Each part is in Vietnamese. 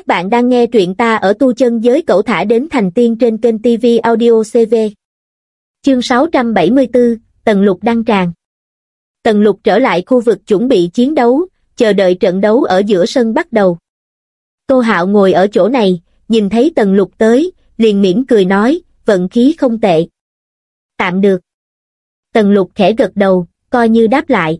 Các bạn đang nghe truyện ta ở tu chân giới cẩu thả đến thành tiên trên kênh TV Audio CV. Chương 674, Tần Lục đăng tràng. Tần Lục trở lại khu vực chuẩn bị chiến đấu, chờ đợi trận đấu ở giữa sân bắt đầu. Tô Hạo ngồi ở chỗ này, nhìn thấy Tần Lục tới, liền mỉm cười nói, vận khí không tệ. Tạm được. Tần Lục khẽ gật đầu, coi như đáp lại.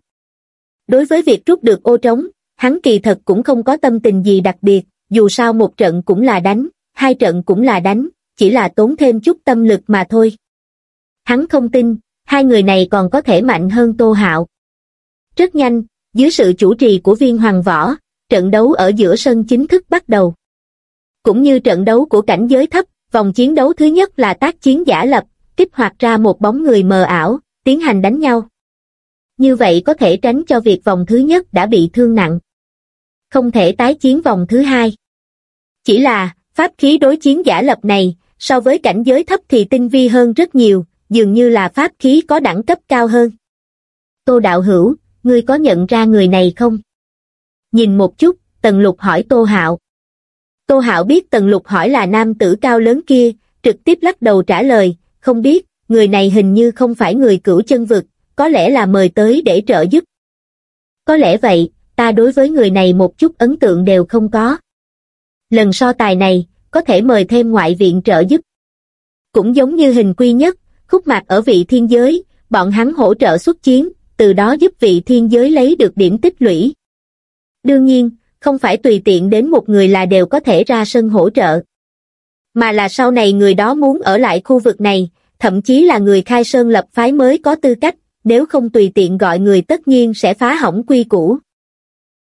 Đối với việc rút được ô trống, hắn kỳ thật cũng không có tâm tình gì đặc biệt, dù sao một trận cũng là đánh, hai trận cũng là đánh, chỉ là tốn thêm chút tâm lực mà thôi. Hắn không tin, hai người này còn có thể mạnh hơn Tô Hạo. Rất nhanh, dưới sự chủ trì của viên hoàng võ, trận đấu ở giữa sân chính thức bắt đầu. Cũng như trận đấu của cảnh giới thấp, vòng chiến đấu thứ nhất là tác chiến giả lập, kích hoạt ra một bóng người mờ ảo, tiến hành đánh nhau. Như vậy có thể tránh cho việc vòng thứ nhất đã bị thương nặng. Không thể tái chiến vòng thứ hai. Chỉ là, pháp khí đối chiến giả lập này, so với cảnh giới thấp thì tinh vi hơn rất nhiều, dường như là pháp khí có đẳng cấp cao hơn. Tô Đạo Hữu, ngươi có nhận ra người này không? Nhìn một chút, Tần Lục hỏi Tô Hạo. Tô Hạo biết Tần Lục hỏi là nam tử cao lớn kia, trực tiếp lắc đầu trả lời, không biết, người này hình như không phải người cửu chân vực, có lẽ là mời tới để trợ giúp. Có lẽ vậy, ta đối với người này một chút ấn tượng đều không có. Lần so tài này, có thể mời thêm ngoại viện trợ giúp. Cũng giống như hình quy nhất, khúc mạc ở vị thiên giới, bọn hắn hỗ trợ xuất chiến, từ đó giúp vị thiên giới lấy được điểm tích lũy. Đương nhiên, không phải tùy tiện đến một người là đều có thể ra sân hỗ trợ. Mà là sau này người đó muốn ở lại khu vực này, thậm chí là người khai sơn lập phái mới có tư cách, nếu không tùy tiện gọi người tất nhiên sẽ phá hỏng quy củ.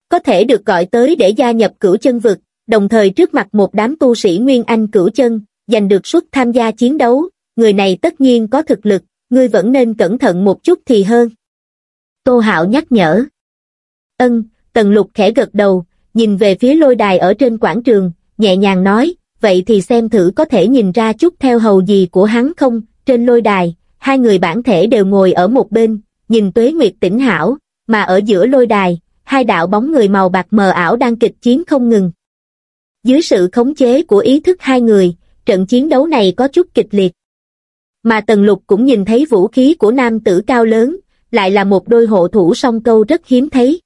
Có thể được gọi tới để gia nhập cửu chân vực, đồng thời trước mặt một đám tu sĩ Nguyên Anh cửu chân, giành được suất tham gia chiến đấu, người này tất nhiên có thực lực, ngươi vẫn nên cẩn thận một chút thì hơn. Tô Hạo nhắc nhở. Ân, Tần Lục khẽ gật đầu, nhìn về phía lôi đài ở trên quảng trường, nhẹ nhàng nói, vậy thì xem thử có thể nhìn ra chút theo hầu gì của hắn không, trên lôi đài, hai người bản thể đều ngồi ở một bên, nhìn tuế nguyệt tỉnh hảo, mà ở giữa lôi đài, hai đạo bóng người màu bạc mờ ảo đang kịch chiến không ngừng. Dưới sự khống chế của ý thức hai người, trận chiến đấu này có chút kịch liệt. Mà Tần Lục cũng nhìn thấy vũ khí của nam tử cao lớn, lại là một đôi hộ thủ song câu rất hiếm thấy.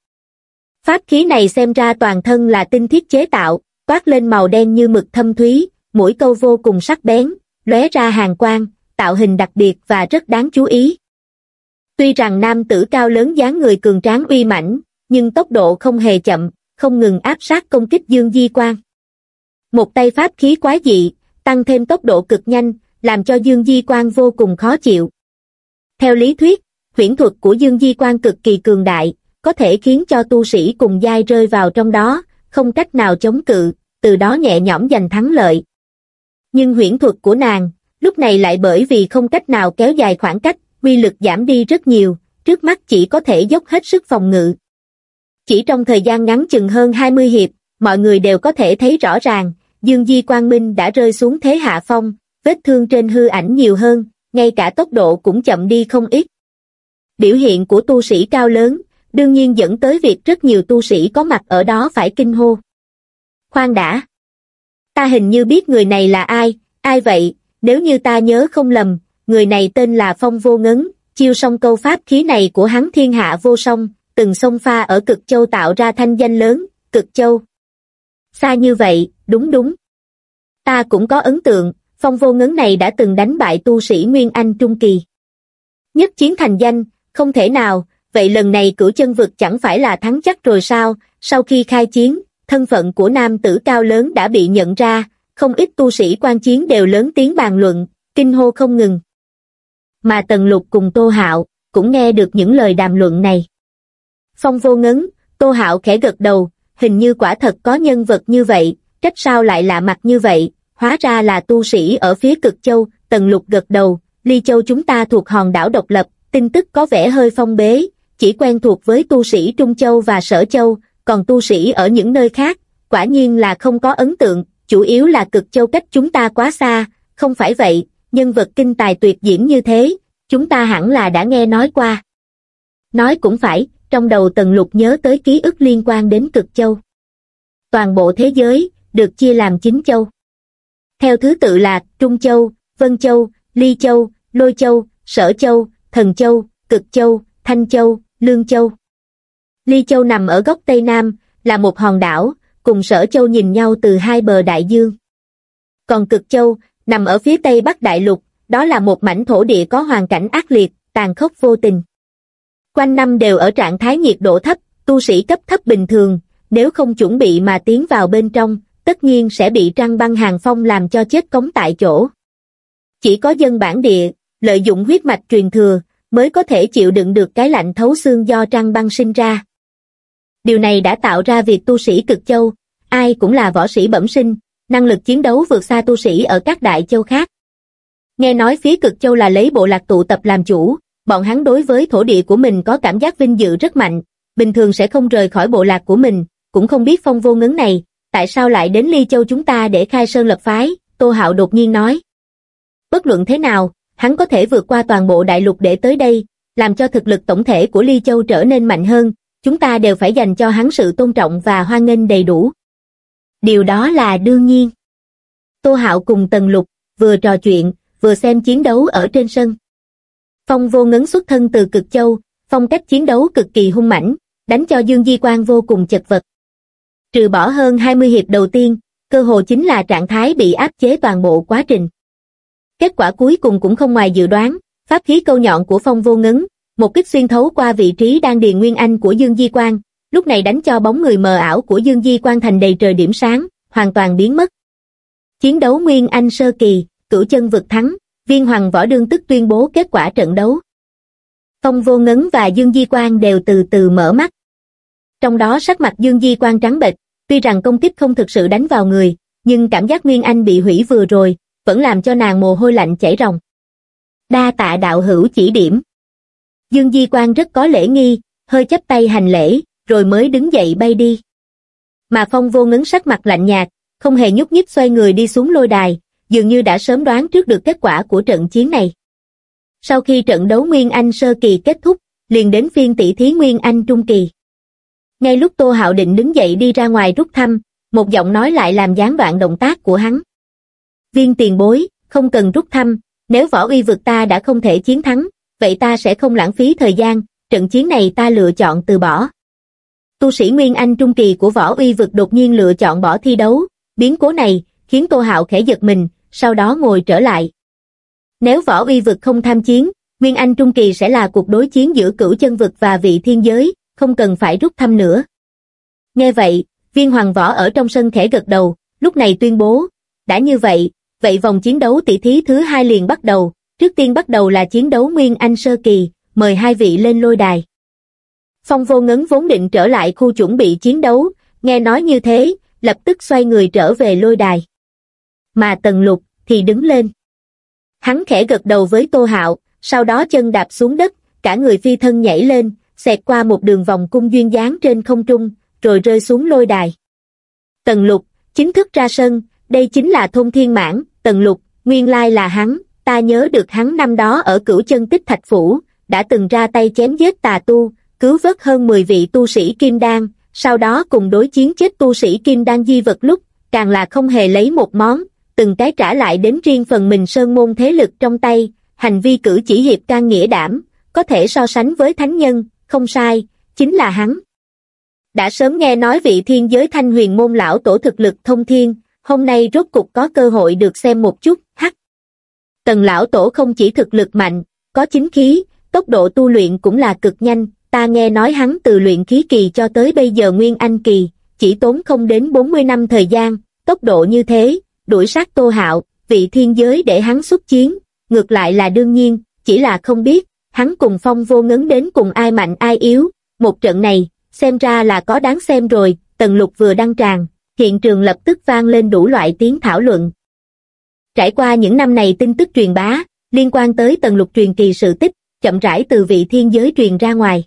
Pháp khí này xem ra toàn thân là tinh thiết chế tạo, toát lên màu đen như mực thâm thúy, mũi câu vô cùng sắc bén, lóe ra hàng quang, tạo hình đặc biệt và rất đáng chú ý. Tuy rằng nam tử cao lớn dáng người cường tráng uy mãnh, nhưng tốc độ không hề chậm, không ngừng áp sát công kích Dương Di quang một tay pháp khí quái dị, tăng thêm tốc độ cực nhanh, làm cho Dương Di Quang vô cùng khó chịu. Theo lý thuyết, huyễn thuật của Dương Di Quang cực kỳ cường đại, có thể khiến cho tu sĩ cùng giai rơi vào trong đó, không cách nào chống cự, từ đó nhẹ nhõm giành thắng lợi. Nhưng huyễn thuật của nàng, lúc này lại bởi vì không cách nào kéo dài khoảng cách, quy lực giảm đi rất nhiều, trước mắt chỉ có thể dốc hết sức phòng ngự. Chỉ trong thời gian ngắn chừng hơn 20 hiệp, mọi người đều có thể thấy rõ ràng, Dương Di Quang Minh đã rơi xuống thế hạ phong, vết thương trên hư ảnh nhiều hơn, ngay cả tốc độ cũng chậm đi không ít. Biểu hiện của tu sĩ cao lớn, đương nhiên dẫn tới việc rất nhiều tu sĩ có mặt ở đó phải kinh hô. Khoan đã! Ta hình như biết người này là ai, ai vậy, nếu như ta nhớ không lầm, người này tên là Phong Vô Ngấn, chiêu song câu pháp khí này của hắn thiên hạ vô song, từng sông pha ở cực châu tạo ra thanh danh lớn, cực châu. Xa như vậy, đúng đúng. Ta cũng có ấn tượng, Phong Vô Ngấn này đã từng đánh bại tu sĩ Nguyên Anh Trung Kỳ. Nhất chiến thành danh, không thể nào, vậy lần này cửu chân vực chẳng phải là thắng chắc rồi sao, sau khi khai chiến, thân phận của nam tử cao lớn đã bị nhận ra, không ít tu sĩ quan chiến đều lớn tiếng bàn luận, kinh hô không ngừng. Mà Tần Lục cùng Tô Hạo cũng nghe được những lời đàm luận này. Phong vô ngấn, Tô Hạo khẽ gật đầu, hình như quả thật có nhân vật như vậy, trách sao lại lạ mặt như vậy, hóa ra là tu sĩ ở phía cực châu, Tần Lục gật đầu, Ly Châu chúng ta thuộc hòn đảo độc lập, tin tức có vẻ hơi phong bế, chỉ quen thuộc với tu sĩ Trung Châu và Sở Châu, còn tu sĩ ở những nơi khác, quả nhiên là không có ấn tượng, chủ yếu là cực châu cách chúng ta quá xa, không phải vậy, nhân vật kinh tài tuyệt diễm như thế, chúng ta hẳn là đã nghe nói qua. Nói cũng phải, trong đầu Tần Lục nhớ tới ký ức liên quan đến cực châu. Toàn bộ thế giới, được chia làm 9 châu. Theo thứ tự là Trung Châu, Vân Châu, Ly Châu, Lôi Châu, Sở Châu, Thần Châu, Cực Châu, Thanh Châu, Lương Châu. Ly Châu nằm ở góc Tây Nam, là một hòn đảo, cùng Sở Châu nhìn nhau từ hai bờ đại dương. Còn Cực Châu, nằm ở phía Tây Bắc Đại Lục, đó là một mảnh thổ địa có hoàn cảnh ác liệt, tàn khốc vô tình. Quanh năm đều ở trạng thái nhiệt độ thấp, tu sĩ cấp thấp bình thường, nếu không chuẩn bị mà tiến vào bên trong, tất nhiên sẽ bị trăng băng hàng phong làm cho chết cống tại chỗ. Chỉ có dân bản địa, lợi dụng huyết mạch truyền thừa, mới có thể chịu đựng được cái lạnh thấu xương do trăng băng sinh ra. Điều này đã tạo ra việc tu sĩ cực châu, ai cũng là võ sĩ bẩm sinh, năng lực chiến đấu vượt xa tu sĩ ở các đại châu khác. Nghe nói phía cực châu là lấy bộ lạc tụ tập làm chủ, bọn hắn đối với thổ địa của mình có cảm giác vinh dự rất mạnh, bình thường sẽ không rời khỏi bộ lạc của mình, cũng không biết phong vô ngấn này, tại sao lại đến Ly Châu chúng ta để khai sơn lập phái, Tô Hạo đột nhiên nói. Bất luận thế nào, hắn có thể vượt qua toàn bộ đại lục để tới đây, làm cho thực lực tổng thể của Ly Châu trở nên mạnh hơn, chúng ta đều phải dành cho hắn sự tôn trọng và hoan nghênh đầy đủ. Điều đó là đương nhiên. Tô Hạo cùng Tần Lục, vừa trò chuyện, vừa xem chiến đấu ở trên sân. Phong vô ngấn xuất thân từ cực châu, phong cách chiến đấu cực kỳ hung mãnh, đánh cho Dương Di Quang vô cùng chật vật. Trừ bỏ hơn 20 hiệp đầu tiên, cơ hồ chính là trạng thái bị áp chế toàn bộ quá trình. Kết quả cuối cùng cũng không ngoài dự đoán, pháp khí câu nhọn của phong vô ngấn, một kích xuyên thấu qua vị trí đang điền nguyên anh của Dương Di Quang, lúc này đánh cho bóng người mờ ảo của Dương Di Quang thành đầy trời điểm sáng, hoàn toàn biến mất. Chiến đấu Nguyên Anh sơ kỳ, cửu chân vực thắng, viên hoàng võ đương tức tuyên bố kết quả trận đấu. Phong vô ngấn và Dương Di Quang đều từ từ mở mắt. Trong đó sắc mặt Dương Di Quang trắng bệch, tuy rằng công kích không thực sự đánh vào người, nhưng cảm giác Nguyên Anh bị hủy vừa rồi, vẫn làm cho nàng mồ hôi lạnh chảy ròng. Đa tạ đạo hữu chỉ điểm. Dương Di Quang rất có lễ nghi, hơi chấp tay hành lễ, rồi mới đứng dậy bay đi. Mà Phong vô ngấn sắc mặt lạnh nhạt, không hề nhúc nhích xoay người đi xuống lôi đài, dường như đã sớm đoán trước được kết quả của trận chiến này. Sau khi trận đấu Nguyên Anh sơ kỳ kết thúc, liền đến phiên tỷ thí Nguyên Anh trung kỳ. Ngay lúc Tô Hạo định đứng dậy đi ra ngoài rút thăm, một giọng nói lại làm gián đoạn động tác của hắn. Viên tiền bối, không cần rút thăm, nếu võ uy vực ta đã không thể chiến thắng, vậy ta sẽ không lãng phí thời gian, trận chiến này ta lựa chọn từ bỏ. Tu sĩ Nguyên Anh trung kỳ của võ uy vực đột nhiên lựa chọn bỏ thi đấu, biến cố này, khiến Tô Hạo khẽ giật mình, sau đó ngồi trở lại. Nếu võ uy vực không tham chiến, Nguyên Anh Trung Kỳ sẽ là cuộc đối chiến giữa cửu chân vực và vị thiên giới, không cần phải rút thăm nữa. Nghe vậy, viên hoàng võ ở trong sân khẽ gật đầu, lúc này tuyên bố, đã như vậy, vậy vòng chiến đấu tỷ thí thứ hai liền bắt đầu, trước tiên bắt đầu là chiến đấu Nguyên Anh Sơ Kỳ, mời hai vị lên lôi đài. Phong vô ngấn vốn định trở lại khu chuẩn bị chiến đấu, nghe nói như thế, lập tức xoay người trở về lôi đài. Mà Tần Lục thì đứng lên. Hắn khẽ gật đầu với Tô Hạo, sau đó chân đạp xuống đất, cả người phi thân nhảy lên, xẹt qua một đường vòng cung duyên dáng trên không trung, rồi rơi xuống lôi đài. Tần Lục, chính thức ra sân, đây chính là thôn thiên mãn, Tần Lục, nguyên lai là hắn, ta nhớ được hắn năm đó ở cửu chân tích thạch phủ, đã từng ra tay chém giết tà tu, cứu vớt hơn 10 vị tu sĩ kim đan, sau đó cùng đối chiến chết tu sĩ kim đan di vật lúc, càng là không hề lấy một món, từng cái trả lại đến riêng phần mình sơn môn thế lực trong tay, hành vi cử chỉ hiệp can nghĩa đảm, có thể so sánh với thánh nhân, không sai, chính là hắn. Đã sớm nghe nói vị thiên giới thanh huyền môn lão tổ thực lực thông thiên, hôm nay rốt cục có cơ hội được xem một chút, hắc. Tần lão tổ không chỉ thực lực mạnh, có chính khí, tốc độ tu luyện cũng là cực nhanh, ta nghe nói hắn từ luyện khí kỳ cho tới bây giờ nguyên anh kỳ, chỉ tốn không đến 40 năm thời gian, tốc độ như thế, đuổi sát tô hạo, vị thiên giới để hắn xuất chiến, ngược lại là đương nhiên, chỉ là không biết, hắn cùng phong vô ngấn đến cùng ai mạnh ai yếu, một trận này, xem ra là có đáng xem rồi, tần lục vừa đăng tràng, hiện trường lập tức vang lên đủ loại tiếng thảo luận. Trải qua những năm này tin tức truyền bá, liên quan tới tần lục truyền kỳ sự tích, chậm rãi từ vị thiên giới truyền ra ngoài.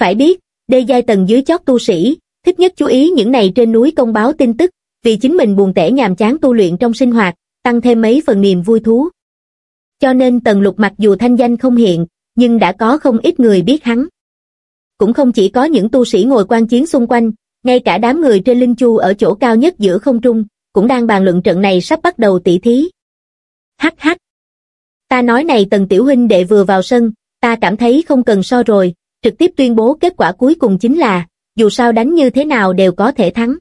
Phải biết, đê giai tầng dưới chót tu sĩ, thích nhất chú ý những này trên núi công báo tin tức, vì chính mình buồn tẻ nhàm chán tu luyện trong sinh hoạt, tăng thêm mấy phần niềm vui thú. Cho nên Tần Lục mặc dù thanh danh không hiện, nhưng đã có không ít người biết hắn. Cũng không chỉ có những tu sĩ ngồi quan chiến xung quanh, ngay cả đám người trên linh chu ở chỗ cao nhất giữa không trung, cũng đang bàn luận trận này sắp bắt đầu tỉ thí. Hắc hắc. Ta nói này tần tiểu huynh đệ vừa vào sân, ta cảm thấy không cần so rồi, trực tiếp tuyên bố kết quả cuối cùng chính là, dù sao đánh như thế nào đều có thể thắng.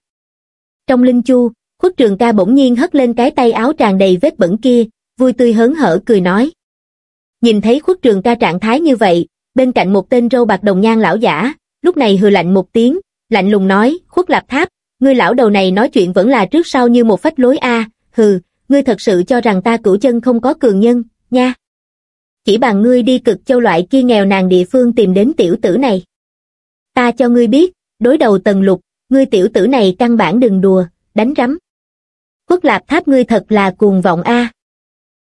Trong linh chu, khuất trường ca bỗng nhiên hất lên cái tay áo tràn đầy vết bẩn kia, vui tươi hớn hở cười nói. Nhìn thấy khuất trường ca trạng thái như vậy, bên cạnh một tên râu bạc đồng nhan lão giả, lúc này hừ lạnh một tiếng, lạnh lùng nói, khuất lạp tháp, ngươi lão đầu này nói chuyện vẫn là trước sau như một phách lối a hừ, ngươi thật sự cho rằng ta cửu chân không có cường nhân, nha. Chỉ bằng ngươi đi cực châu loại kia nghèo nàn địa phương tìm đến tiểu tử này. Ta cho ngươi biết, đối đầu tần lục, ngươi tiểu tử này căn bản đừng đùa, đánh rắm. Khuất lạp tháp ngươi thật là cuồng vọng a.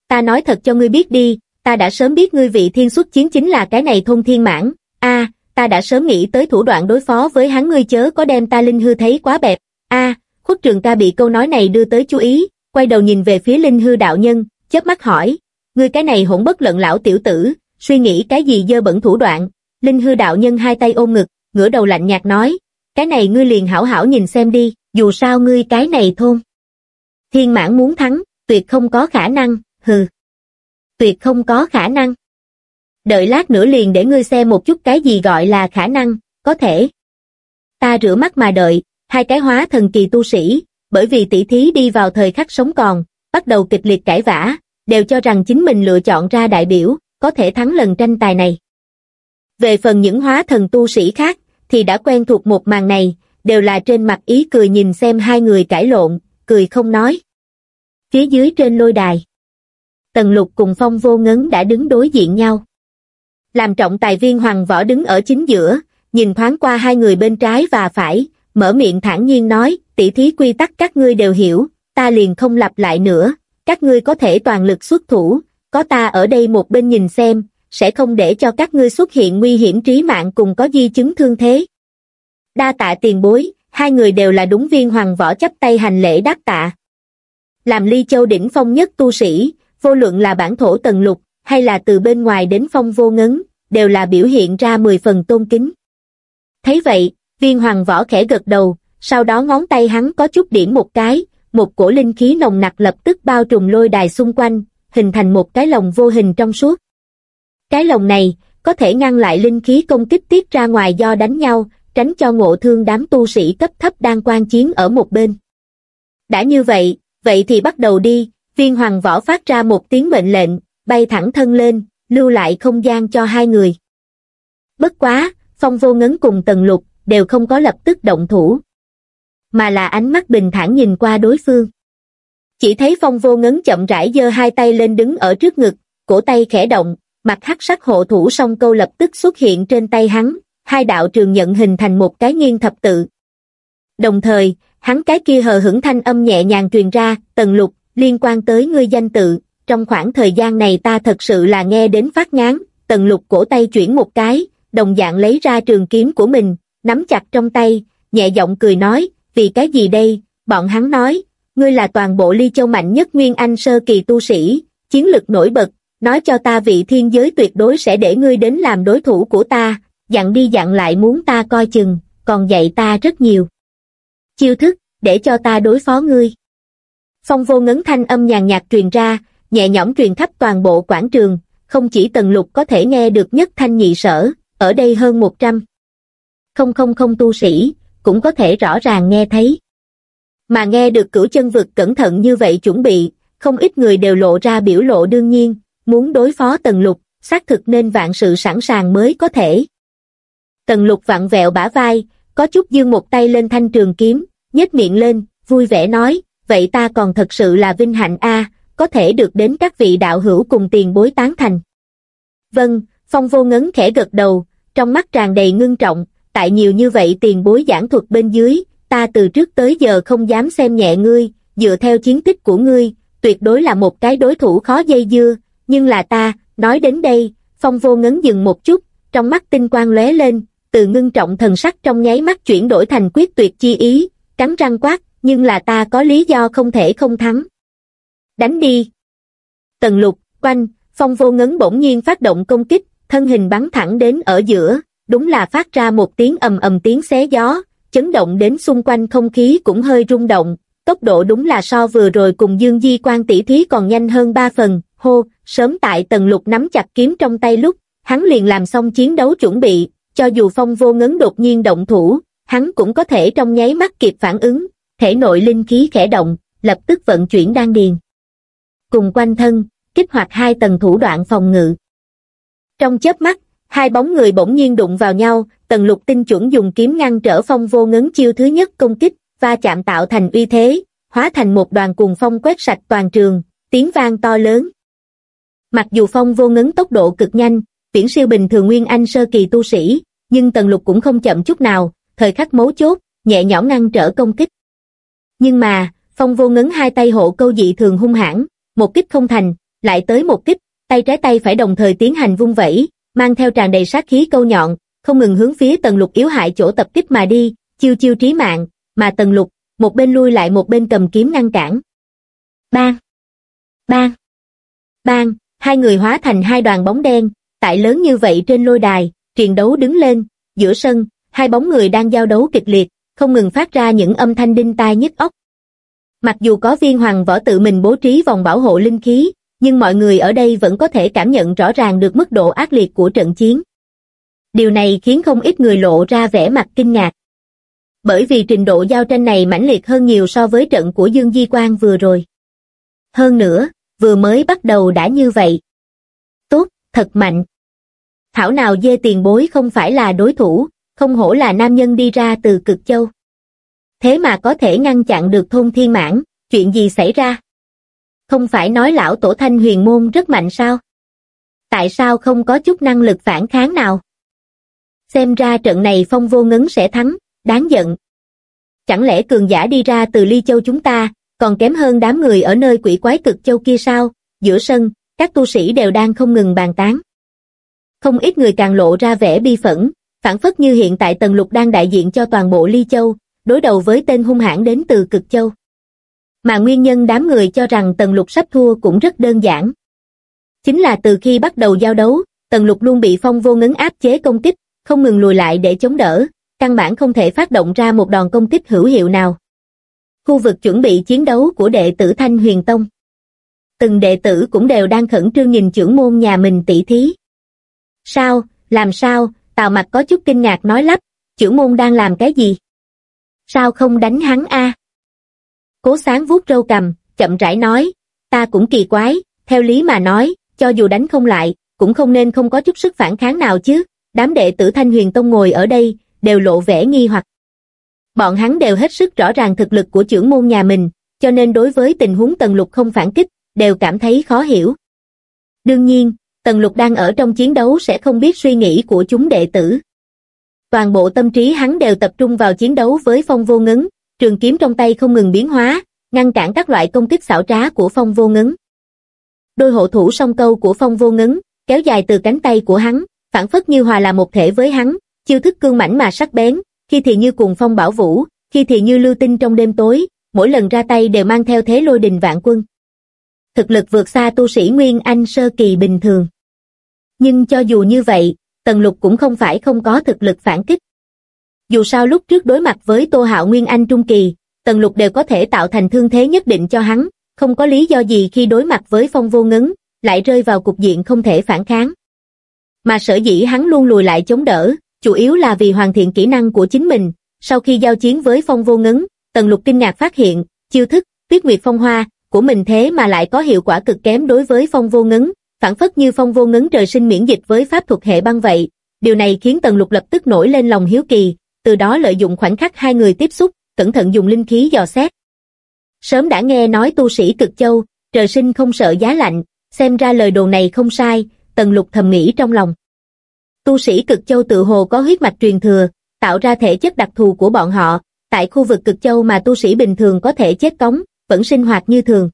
Ta nói thật cho ngươi biết đi, ta đã sớm biết ngươi vị thiên xuất chiến chính là cái này thôn thiên mãn, a ta đã sớm nghĩ tới thủ đoạn đối phó với hắn ngươi chớ có đem ta linh hư thấy quá bẹp, a khuất trường ca bị câu nói này đưa tới chú ý, quay đầu nhìn về phía linh hư đạo nhân, chớp mắt hỏi, ngươi cái này hỗn bất lận lão tiểu tử, suy nghĩ cái gì dơ bẩn thủ đoạn, linh hư đạo nhân hai tay ôm ngực, ngửa đầu lạnh nhạt nói, cái này ngươi liền hảo hảo nhìn xem đi, dù sao ngươi cái này thôn. Thiên mãn muốn thắng, tuyệt không có khả năng, hừ. Tuyệt không có khả năng. Đợi lát nữa liền để ngươi xem một chút cái gì gọi là khả năng, có thể. Ta rửa mắt mà đợi, hai cái hóa thần kỳ tu sĩ, bởi vì tỷ thí đi vào thời khắc sống còn, bắt đầu kịch liệt cãi vã, đều cho rằng chính mình lựa chọn ra đại biểu, có thể thắng lần tranh tài này. Về phần những hóa thần tu sĩ khác, thì đã quen thuộc một màn này, đều là trên mặt ý cười nhìn xem hai người cãi lộn, cười không nói. Phía dưới trên lôi đài, Tần Lục cùng Phong Vô Ngấn đã đứng đối diện nhau. Làm trọng tài viên Hoàng Võ đứng ở chính giữa, nhìn thoáng qua hai người bên trái và phải, mở miệng thản nhiên nói, tỷ thí quy tắc các ngươi đều hiểu, ta liền không lặp lại nữa, các ngươi có thể toàn lực xuất thủ, có ta ở đây một bên nhìn xem, sẽ không để cho các ngươi xuất hiện nguy hiểm trí mạng cùng có di chứng thương thế. Đa tạ tiền bối, hai người đều là đúng viên hoàng võ chấp tay hành lễ đáp tạ. Làm ly châu đỉnh phong nhất tu sĩ, vô luận là bản thổ tần lục, hay là từ bên ngoài đến phong vô ngấn, đều là biểu hiện ra 10 phần tôn kính. Thấy vậy, viên hoàng võ khẽ gật đầu, sau đó ngón tay hắn có chút điểm một cái, một cổ linh khí nồng nặc lập tức bao trùm lôi đài xung quanh, hình thành một cái lồng vô hình trong suốt. Cái lồng này, có thể ngăn lại linh khí công kích tiết ra ngoài do đánh nhau, tránh cho ngộ thương đám tu sĩ cấp thấp đang quan chiến ở một bên. Đã như vậy, vậy thì bắt đầu đi, viên hoàng võ phát ra một tiếng mệnh lệnh, bay thẳng thân lên, lưu lại không gian cho hai người. Bất quá, phong vô ngấn cùng tần lục, đều không có lập tức động thủ. Mà là ánh mắt bình thản nhìn qua đối phương. Chỉ thấy phong vô ngấn chậm rãi giơ hai tay lên đứng ở trước ngực, cổ tay khẽ động, mặt hắc sắc hộ thủ song câu lập tức xuất hiện trên tay hắn, hai đạo trường nhận hình thành một cái nghiêng thập tự. Đồng thời, hắn cái kia hờ hững thanh âm nhẹ nhàng truyền ra, tần lục, liên quan tới ngươi danh tự, trong khoảng thời gian này ta thật sự là nghe đến phát ngán, tần lục cổ tay chuyển một cái, đồng dạng lấy ra trường kiếm của mình, nắm chặt trong tay, nhẹ giọng cười nói, vì cái gì đây, bọn hắn nói, ngươi là toàn bộ ly châu mạnh nhất nguyên anh sơ kỳ tu sĩ, chiến lực nổi bật, nói cho ta vị thiên giới tuyệt đối sẽ để ngươi đến làm đối thủ của ta, dặn đi dặn lại muốn ta coi chừng, còn dạy ta rất nhiều. Chiêu thức, để cho ta đối phó ngươi. Phong vô ngấn thanh âm nhàn nhạt truyền ra, nhẹ nhõm truyền khắp toàn bộ quảng trường, không chỉ tần lục có thể nghe được nhất thanh nhị sở, ở đây hơn 100. Không không không tu sĩ, cũng có thể rõ ràng nghe thấy. Mà nghe được cửu chân vực cẩn thận như vậy chuẩn bị, không ít người đều lộ ra biểu lộ đương nhiên, muốn đối phó tần lục, xác thực nên vạn sự sẵn sàng mới có thể. Tần lục vặn vẹo bả vai, có chút dương một tay lên thanh trường kiếm, nhếch miệng lên, vui vẻ nói, vậy ta còn thật sự là vinh hạnh a có thể được đến các vị đạo hữu cùng tiền bối tán thành. Vâng, phong vô ngấn khẽ gật đầu, trong mắt tràn đầy ngưng trọng, tại nhiều như vậy tiền bối giảng thuật bên dưới, ta từ trước tới giờ không dám xem nhẹ ngươi, dựa theo chiến tích của ngươi, tuyệt đối là một cái đối thủ khó dây dưa, nhưng là ta, nói đến đây, phong vô ngấn dừng một chút, trong mắt tinh quang lóe lên, từ ngưng trọng thần sắc trong nháy mắt chuyển đổi thành quyết tuyệt chi ý, cắn răng quát, nhưng là ta có lý do không thể không thắng. Đánh đi! Tần lục, quanh, phong vô ngấn bỗng nhiên phát động công kích, thân hình bắn thẳng đến ở giữa, đúng là phát ra một tiếng ầm ầm tiếng xé gió, chấn động đến xung quanh không khí cũng hơi rung động, tốc độ đúng là so vừa rồi cùng Dương Di Quan tỷ thí còn nhanh hơn ba phần, hô, sớm tại tần lục nắm chặt kiếm trong tay lúc, hắn liền làm xong chiến đấu chuẩn bị, cho dù phong vô ngấn đột nhiên động thủ, hắn cũng có thể trong nháy mắt kịp phản ứng, thể nội linh khí khẽ động, lập tức vận chuyển đan điền. Cùng quanh thân, kích hoạt hai tầng thủ đoạn phòng ngự. Trong chớp mắt, hai bóng người bỗng nhiên đụng vào nhau, tần lục tinh chuẩn dùng kiếm ngăn trở phong vô ngấn chiêu thứ nhất công kích, va chạm tạo thành uy thế, hóa thành một đoàn cuồng phong quét sạch toàn trường, tiếng vang to lớn. Mặc dù phong vô ngấn tốc độ cực nhanh, viễn siêu bình thường nguyên anh sơ kỳ tu sĩ, nhưng tần lục cũng không chậm chút nào, thời khắc mấu chốt, nhẹ nhõm ngăn trở công kích. Nhưng mà, phong vô ngấn hai tay hộ câu dị thường hung hãn, một kích không thành, lại tới một kích, tay trái tay phải đồng thời tiến hành vung vẩy, mang theo tràn đầy sát khí câu nhọn, không ngừng hướng phía tần lục yếu hại chỗ tập kích mà đi, chiêu chiêu trí mạng, mà tần lục, một bên lui lại một bên cầm kiếm ngăn cản. Bang! Bang! Bang! Hai người hóa thành hai đoàn bóng đen, tại lớn như vậy trên lôi đài, triền đấu đứng lên, giữa sân, hai bóng người đang giao đấu kịch liệt, không ngừng phát ra những âm thanh đinh tai nhức óc. Mặc dù có viên hoàng võ tự mình bố trí vòng bảo hộ linh khí, nhưng mọi người ở đây vẫn có thể cảm nhận rõ ràng được mức độ ác liệt của trận chiến. Điều này khiến không ít người lộ ra vẻ mặt kinh ngạc. Bởi vì trình độ giao tranh này mãnh liệt hơn nhiều so với trận của Dương Di Quang vừa rồi. Hơn nữa, vừa mới bắt đầu đã như vậy. Tốt, thật mạnh. Thảo nào dê tiền bối không phải là đối thủ, không hổ là nam nhân đi ra từ cực châu. Thế mà có thể ngăn chặn được thôn thiên mãn, chuyện gì xảy ra? Không phải nói lão tổ thanh huyền môn rất mạnh sao? Tại sao không có chút năng lực phản kháng nào? Xem ra trận này phong vô ngấn sẽ thắng, đáng giận. Chẳng lẽ cường giả đi ra từ ly châu chúng ta, còn kém hơn đám người ở nơi quỷ quái cực châu kia sao? Giữa sân, các tu sĩ đều đang không ngừng bàn tán. Không ít người càng lộ ra vẻ bi phẫn, phản phất như hiện tại Tần Lục đang đại diện cho toàn bộ Ly Châu, đối đầu với tên hung hãn đến từ Cực Châu. Mà nguyên nhân đám người cho rằng Tần Lục sắp thua cũng rất đơn giản. Chính là từ khi bắt đầu giao đấu, Tần Lục luôn bị phong vô ngấn áp chế công kích, không ngừng lùi lại để chống đỡ, căn bản không thể phát động ra một đòn công kích hữu hiệu nào. Khu vực chuẩn bị chiến đấu của đệ tử Thanh Huyền Tông. Từng đệ tử cũng đều đang khẩn trương nhìn trưởng môn nhà mình tỷ thí. Sao, làm sao, Tào mặt có chút kinh ngạc nói lắp, trưởng môn đang làm cái gì? Sao không đánh hắn a? Cố sáng vuốt râu cầm, chậm rãi nói, ta cũng kỳ quái, theo lý mà nói, cho dù đánh không lại, cũng không nên không có chút sức phản kháng nào chứ, đám đệ tử Thanh Huyền Tông ngồi ở đây, đều lộ vẻ nghi hoặc. Bọn hắn đều hết sức rõ ràng thực lực của trưởng môn nhà mình, cho nên đối với tình huống Tần Lục không phản kích, đều cảm thấy khó hiểu. Đương nhiên, Tần Lục đang ở trong chiến đấu sẽ không biết suy nghĩ của chúng đệ tử. Toàn bộ tâm trí hắn đều tập trung vào chiến đấu với phong vô ngấn, trường kiếm trong tay không ngừng biến hóa, ngăn cản các loại công kích xảo trá của phong vô ngấn. Đôi hộ thủ song câu của phong vô ngấn, kéo dài từ cánh tay của hắn, phản phất như hòa là một thể với hắn, chiêu thức cương mãnh mà sắc bén, khi thì như cùng phong bảo vũ, khi thì như lưu tinh trong đêm tối, mỗi lần ra tay đều mang theo thế lôi đình vạn quân. Thực lực vượt xa tu sĩ Nguyên Anh sơ kỳ bình thường. Nhưng cho dù như vậy, Tần Lục cũng không phải không có thực lực phản kích. Dù sao lúc trước đối mặt với Tô Hạo Nguyên Anh Trung Kỳ, Tần Lục đều có thể tạo thành thương thế nhất định cho hắn, không có lý do gì khi đối mặt với phong vô ngấn, lại rơi vào cục diện không thể phản kháng. Mà sở dĩ hắn luôn lùi lại chống đỡ, chủ yếu là vì hoàn thiện kỹ năng của chính mình, sau khi giao chiến với phong vô ngấn, Tần Lục kinh ngạc phát hiện, chiêu thức, tuyết nguyệt phong hoa, của mình thế mà lại có hiệu quả cực kém đối với phong vô ngấn, phản phất như phong vô ngấn trời sinh miễn dịch với pháp thuật hệ băng vậy. Điều này khiến Tần Lục lập tức nổi lên lòng hiếu kỳ, từ đó lợi dụng khoảnh khắc hai người tiếp xúc, cẩn thận dùng linh khí dò xét. Sớm đã nghe nói tu sĩ cực châu, trời sinh không sợ giá lạnh, xem ra lời đồn này không sai, Tần Lục thầm nghĩ trong lòng. Tu sĩ cực châu tự hồ có huyết mạch truyền thừa, tạo ra thể chất đặc thù của bọn họ, tại khu vực cực châu mà tu sĩ bình thường có thể chết cống, vẫn sinh hoạt như thường.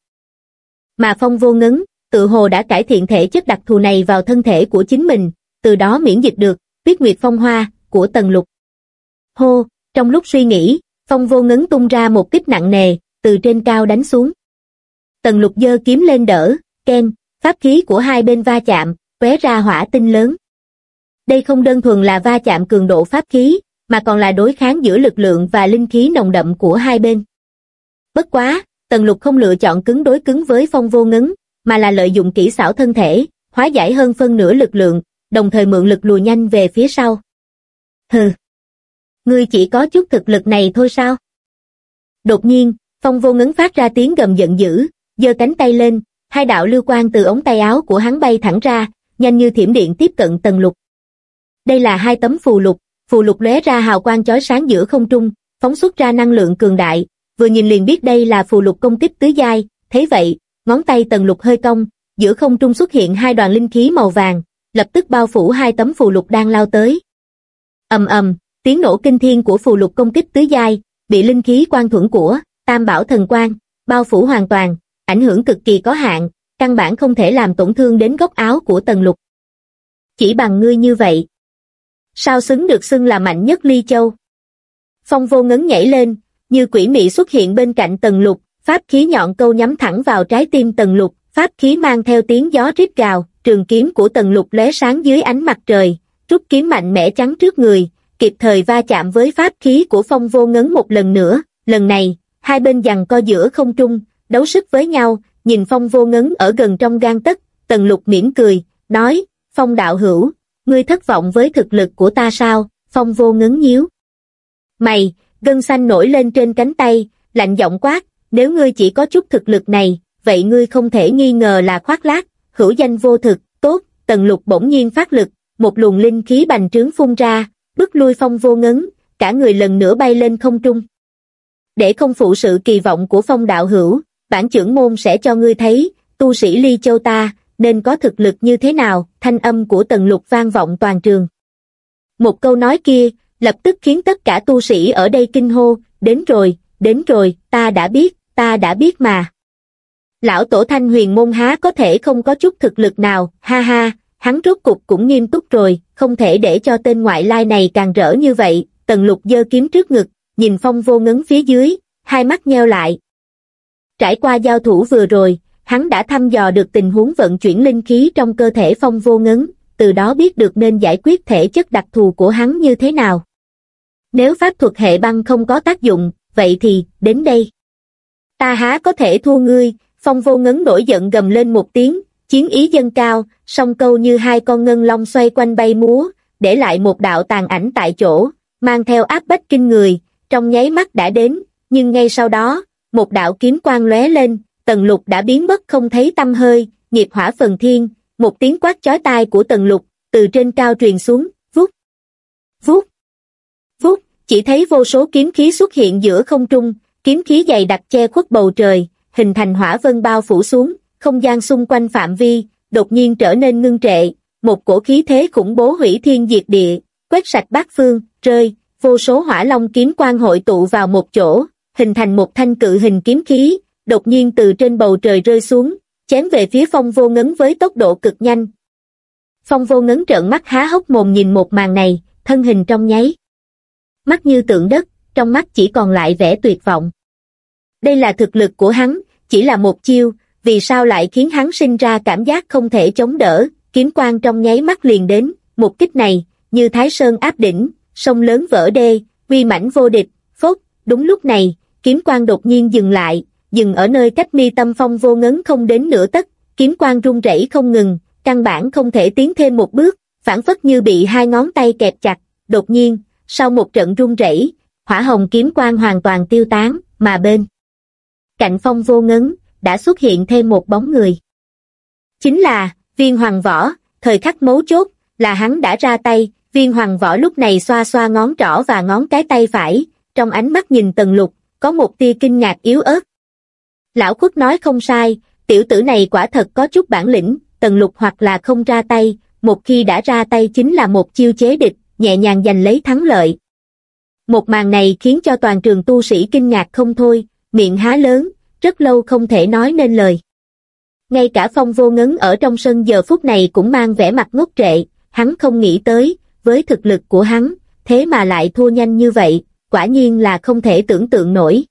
Mà phong vô ngấn, tự hồ đã cải thiện thể chất đặc thù này vào thân thể của chính mình, từ đó miễn dịch được, tuyết nguyệt phong hoa, của tần lục. Hô, trong lúc suy nghĩ, phong vô ngấn tung ra một kích nặng nề, từ trên cao đánh xuống. Tần lục dơ kiếm lên đỡ, ken, pháp khí của hai bên va chạm, tóe ra hỏa tinh lớn. Đây không đơn thuần là va chạm cường độ pháp khí, mà còn là đối kháng giữa lực lượng và linh khí nồng đậm của hai bên. Bất quá, Tần Lục không lựa chọn cứng đối cứng với phong vô ngấn, mà là lợi dụng kỹ xảo thân thể, hóa giải hơn phân nửa lực lượng, đồng thời mượn lực lùi nhanh về phía sau. Hừ! Ngươi chỉ có chút thực lực này thôi sao? Đột nhiên, phong vô ngấn phát ra tiếng gầm giận dữ, giơ cánh tay lên, hai đạo lưu quang từ ống tay áo của hắn bay thẳng ra, nhanh như thiểm điện tiếp cận tần lục. Đây là hai tấm phù lục, phù lục lóe ra hào quang chói sáng giữa không trung, phóng xuất ra năng lượng cường đại, vừa nhìn liền biết đây là phù lục công kích tứ giai, thấy vậy, ngón tay tần lục hơi cong, giữa không trung xuất hiện hai đoàn linh khí màu vàng, lập tức bao phủ hai tấm phù lục đang lao tới. ầm ầm, tiếng nổ kinh thiên của phù lục công kích tứ giai, bị linh khí quan thuẫn của Tam Bảo Thần Quang bao phủ hoàn toàn, ảnh hưởng cực kỳ có hạn, căn bản không thể làm tổn thương đến góc áo của Tần Lục. Chỉ bằng ngươi như vậy, sao xứng được xưng là mạnh nhất Ly Châu? Phong vô ngấn nhảy lên, như quỷ mị xuất hiện bên cạnh Tần Lục, pháp khí nhọn câu nhắm thẳng vào trái tim Tần Lục, pháp khí mang theo tiếng gió rít gào, trường kiếm của Tần Lục lóe sáng dưới ánh mặt trời, rút kiếm mạnh mẽ trắng trước người, kịp thời va chạm với pháp khí của phong vô ngấn một lần nữa, lần này, hai bên giằng co giữa không trung, đấu sức với nhau, nhìn phong vô ngấn ở gần trong gan tất, tần lục mỉm cười, nói, phong đạo hữu, ngươi thất vọng với thực lực của ta sao, phong vô ngấn nhíu. Mày, gân xanh nổi lên trên cánh tay, lạnh giọng quát, nếu ngươi chỉ có chút thực lực này, vậy ngươi không thể nghi ngờ là khoác lác, hữu danh vô thực, tốt, tần lục bỗng nhiên phát lực, một luồng linh khí bành trướng phun ra, bức lui phong vô ngấn, cả người lần nữa bay lên không trung. Để không phụ sự kỳ vọng của phong đạo hữu, bản trưởng môn sẽ cho ngươi thấy, tu sĩ ly châu ta, nên có thực lực như thế nào, thanh âm của tần lục vang vọng toàn trường. Một câu nói kia, lập tức khiến tất cả tu sĩ ở đây kinh hô, đến rồi, đến rồi, ta đã biết, ta đã biết mà. Lão tổ thanh huyền môn há có thể không có chút thực lực nào, ha ha, hắn rốt cục cũng nghiêm túc rồi, không thể để cho tên ngoại lai này càng rỡ như vậy, tần lục giơ kiếm trước ngực, nhìn phong vô ngấn phía dưới, hai mắt nheo lại. Trải qua giao thủ vừa rồi, hắn đã thăm dò được tình huống vận chuyển linh khí trong cơ thể phong vô ngấn, từ đó biết được nên giải quyết thể chất đặc thù của hắn như thế nào. Nếu pháp thuật hệ băng không có tác dụng, vậy thì, đến đây. Ta há có thể thua ngươi, phong vô ngấn nổi giận gầm lên một tiếng, chiến ý dâng cao, song câu như hai con ngân long xoay quanh bay múa, để lại một đạo tàn ảnh tại chỗ, mang theo áp bách kinh người, trong nháy mắt đã đến, nhưng ngay sau đó, một đạo kiếm quang lóe lên, tần lục đã biến mất không thấy tâm hơi, nghiệp hỏa phần thiên, một tiếng quát chói tai của tần lục, từ trên cao truyền xuống, vút, vút, vút, chỉ thấy vô số kiếm khí xuất hiện giữa không trung, kiếm khí dày đặc che khuất bầu trời, hình thành hỏa vân bao phủ xuống, không gian xung quanh phạm vi, đột nhiên trở nên ngưng trệ, một cổ khí thế khủng bố hủy thiên diệt địa, quét sạch bát phương, rơi, vô số hỏa long kiếm quang hội tụ vào một chỗ, hình thành một thanh cự hình kiếm khí, đột nhiên từ trên bầu trời rơi xuống, chém về phía phong vô ngấn với tốc độ cực nhanh. Phong vô ngấn trợn mắt há hốc mồm nhìn một màn này, thân hình trong nháy. Mắt như tượng đất, trong mắt chỉ còn lại vẻ tuyệt vọng. Đây là thực lực của hắn, chỉ là một chiêu, vì sao lại khiến hắn sinh ra cảm giác không thể chống đỡ, kiếm quang trong nháy mắt liền đến, một kích này, như thái sơn áp đỉnh, sông lớn vỡ đê, uy mãnh vô địch, phốt, đúng lúc này, kiếm quang đột nhiên dừng lại, dừng ở nơi cách mi tâm phong vô ngấn không đến nửa tấc, kiếm quang rung rẩy không ngừng, căn bản không thể tiến thêm một bước, phản phất như bị hai ngón tay kẹp chặt, đột nhiên, sau một trận rung rẩy, hỏa hồng kiếm quang hoàn toàn tiêu tán, mà bên cạnh phong vô ngấn, đã xuất hiện thêm một bóng người. Chính là, viên hoàng võ, thời khắc mấu chốt, là hắn đã ra tay, viên hoàng võ lúc này xoa xoa ngón trỏ và ngón cái tay phải, trong ánh mắt nhìn tần lục, có một tia kinh ngạc yếu ớt. Lão khuất nói không sai, tiểu tử này quả thật có chút bản lĩnh, tần lục hoặc là không ra tay, một khi đã ra tay chính là một chiêu chế địch, nhẹ nhàng giành lấy thắng lợi. Một màn này khiến cho toàn trường tu sĩ kinh ngạc không thôi, miệng há lớn, rất lâu không thể nói nên lời. Ngay cả phong vô ngấn ở trong sân giờ phút này cũng mang vẻ mặt ngốc trệ, hắn không nghĩ tới, với thực lực của hắn, thế mà lại thua nhanh như vậy, quả nhiên là không thể tưởng tượng nổi.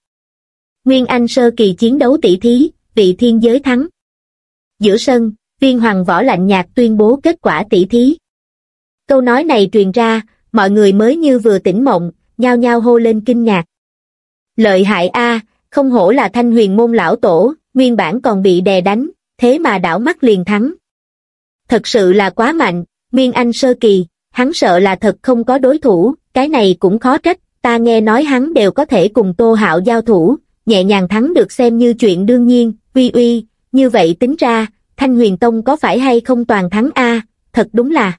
Nguyên Anh sơ kỳ chiến đấu tỷ thí, vị thiên giới thắng. Giữa sân, viên hoàng võ lạnh nhạt tuyên bố kết quả tỷ thí. Câu nói này truyền ra, mọi người mới như vừa tỉnh mộng, nhao nhao hô lên kinh ngạc. Lợi hại a, không hổ là thanh huyền môn lão tổ, nguyên bản còn bị đè đánh, thế mà đảo mắt liền thắng. Thật sự là quá mạnh, Nguyên Anh sơ kỳ, hắn sợ là thật không có đối thủ, cái này cũng khó trách, ta nghe nói hắn đều có thể cùng Tô Hạo giao thủ, nhẹ nhàng thắng được xem như chuyện đương nhiên, uy uy, như vậy tính ra, Thanh Huyền Tông có phải hay không toàn thắng A, thật đúng là.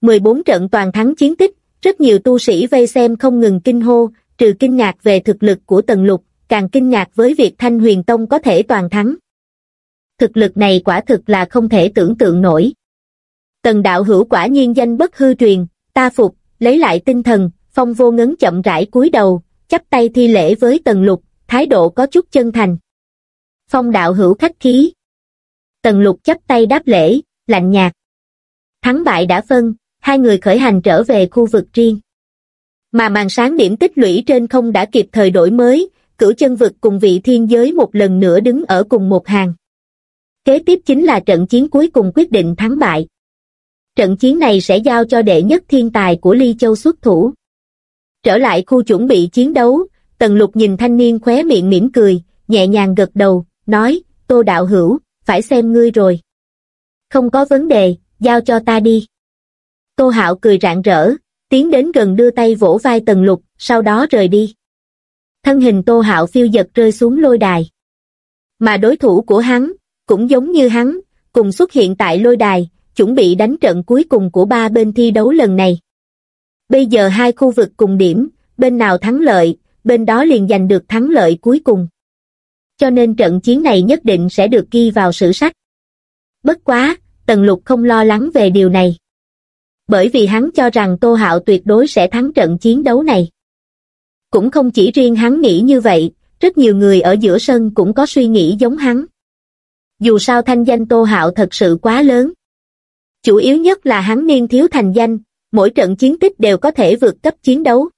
14 trận toàn thắng chiến tích, rất nhiều tu sĩ vây xem không ngừng kinh hô, trừ kinh ngạc về thực lực của Tần Lục, càng kinh ngạc với việc Thanh Huyền Tông có thể toàn thắng. Thực lực này quả thực là không thể tưởng tượng nổi. Tần đạo hữu quả nhiên danh bất hư truyền, ta phục, lấy lại tinh thần, phong vô ngấn chậm rãi cúi đầu, chắp tay thi lễ với tần lục, thái độ có chút chân thành. Phong đạo hữu khách khí. Tần lục chắp tay đáp lễ, lạnh nhạt. Thắng bại đã phân, hai người khởi hành trở về khu vực riêng. Mà màn sáng điểm tích lũy trên không đã kịp thời đổi mới, cửu chân vực cùng vị thiên giới một lần nữa đứng ở cùng một hàng. Kế tiếp chính là trận chiến cuối cùng quyết định thắng bại. Trận chiến này sẽ giao cho đệ nhất thiên tài của Ly Châu xuất thủ. Trở lại khu chuẩn bị chiến đấu, Tần Lục nhìn thanh niên khóe miệng mỉm cười, nhẹ nhàng gật đầu, nói, Tô Đạo Hữu, phải xem ngươi rồi. Không có vấn đề, giao cho ta đi. Tô Hạo cười rạng rỡ, tiến đến gần đưa tay vỗ vai Tần Lục, sau đó rời đi. Thân hình Tô Hạo phiêu giật rơi xuống lôi đài. Mà đối thủ của hắn, cũng giống như hắn, cùng xuất hiện tại lôi đài, chuẩn bị đánh trận cuối cùng của ba bên thi đấu lần này. Bây giờ hai khu vực cùng điểm, bên nào thắng lợi, bên đó liền giành được thắng lợi cuối cùng. Cho nên trận chiến này nhất định sẽ được ghi vào sử sách. Bất quá, Tần Lục không lo lắng về điều này. Bởi vì hắn cho rằng Tô Hạo tuyệt đối sẽ thắng trận chiến đấu này. Cũng không chỉ riêng hắn nghĩ như vậy, rất nhiều người ở giữa sân cũng có suy nghĩ giống hắn. Dù sao thanh danh Tô Hạo thật sự quá lớn. Chủ yếu nhất là hắn niên thiếu thành danh, mỗi trận chiến tích đều có thể vượt cấp chiến đấu.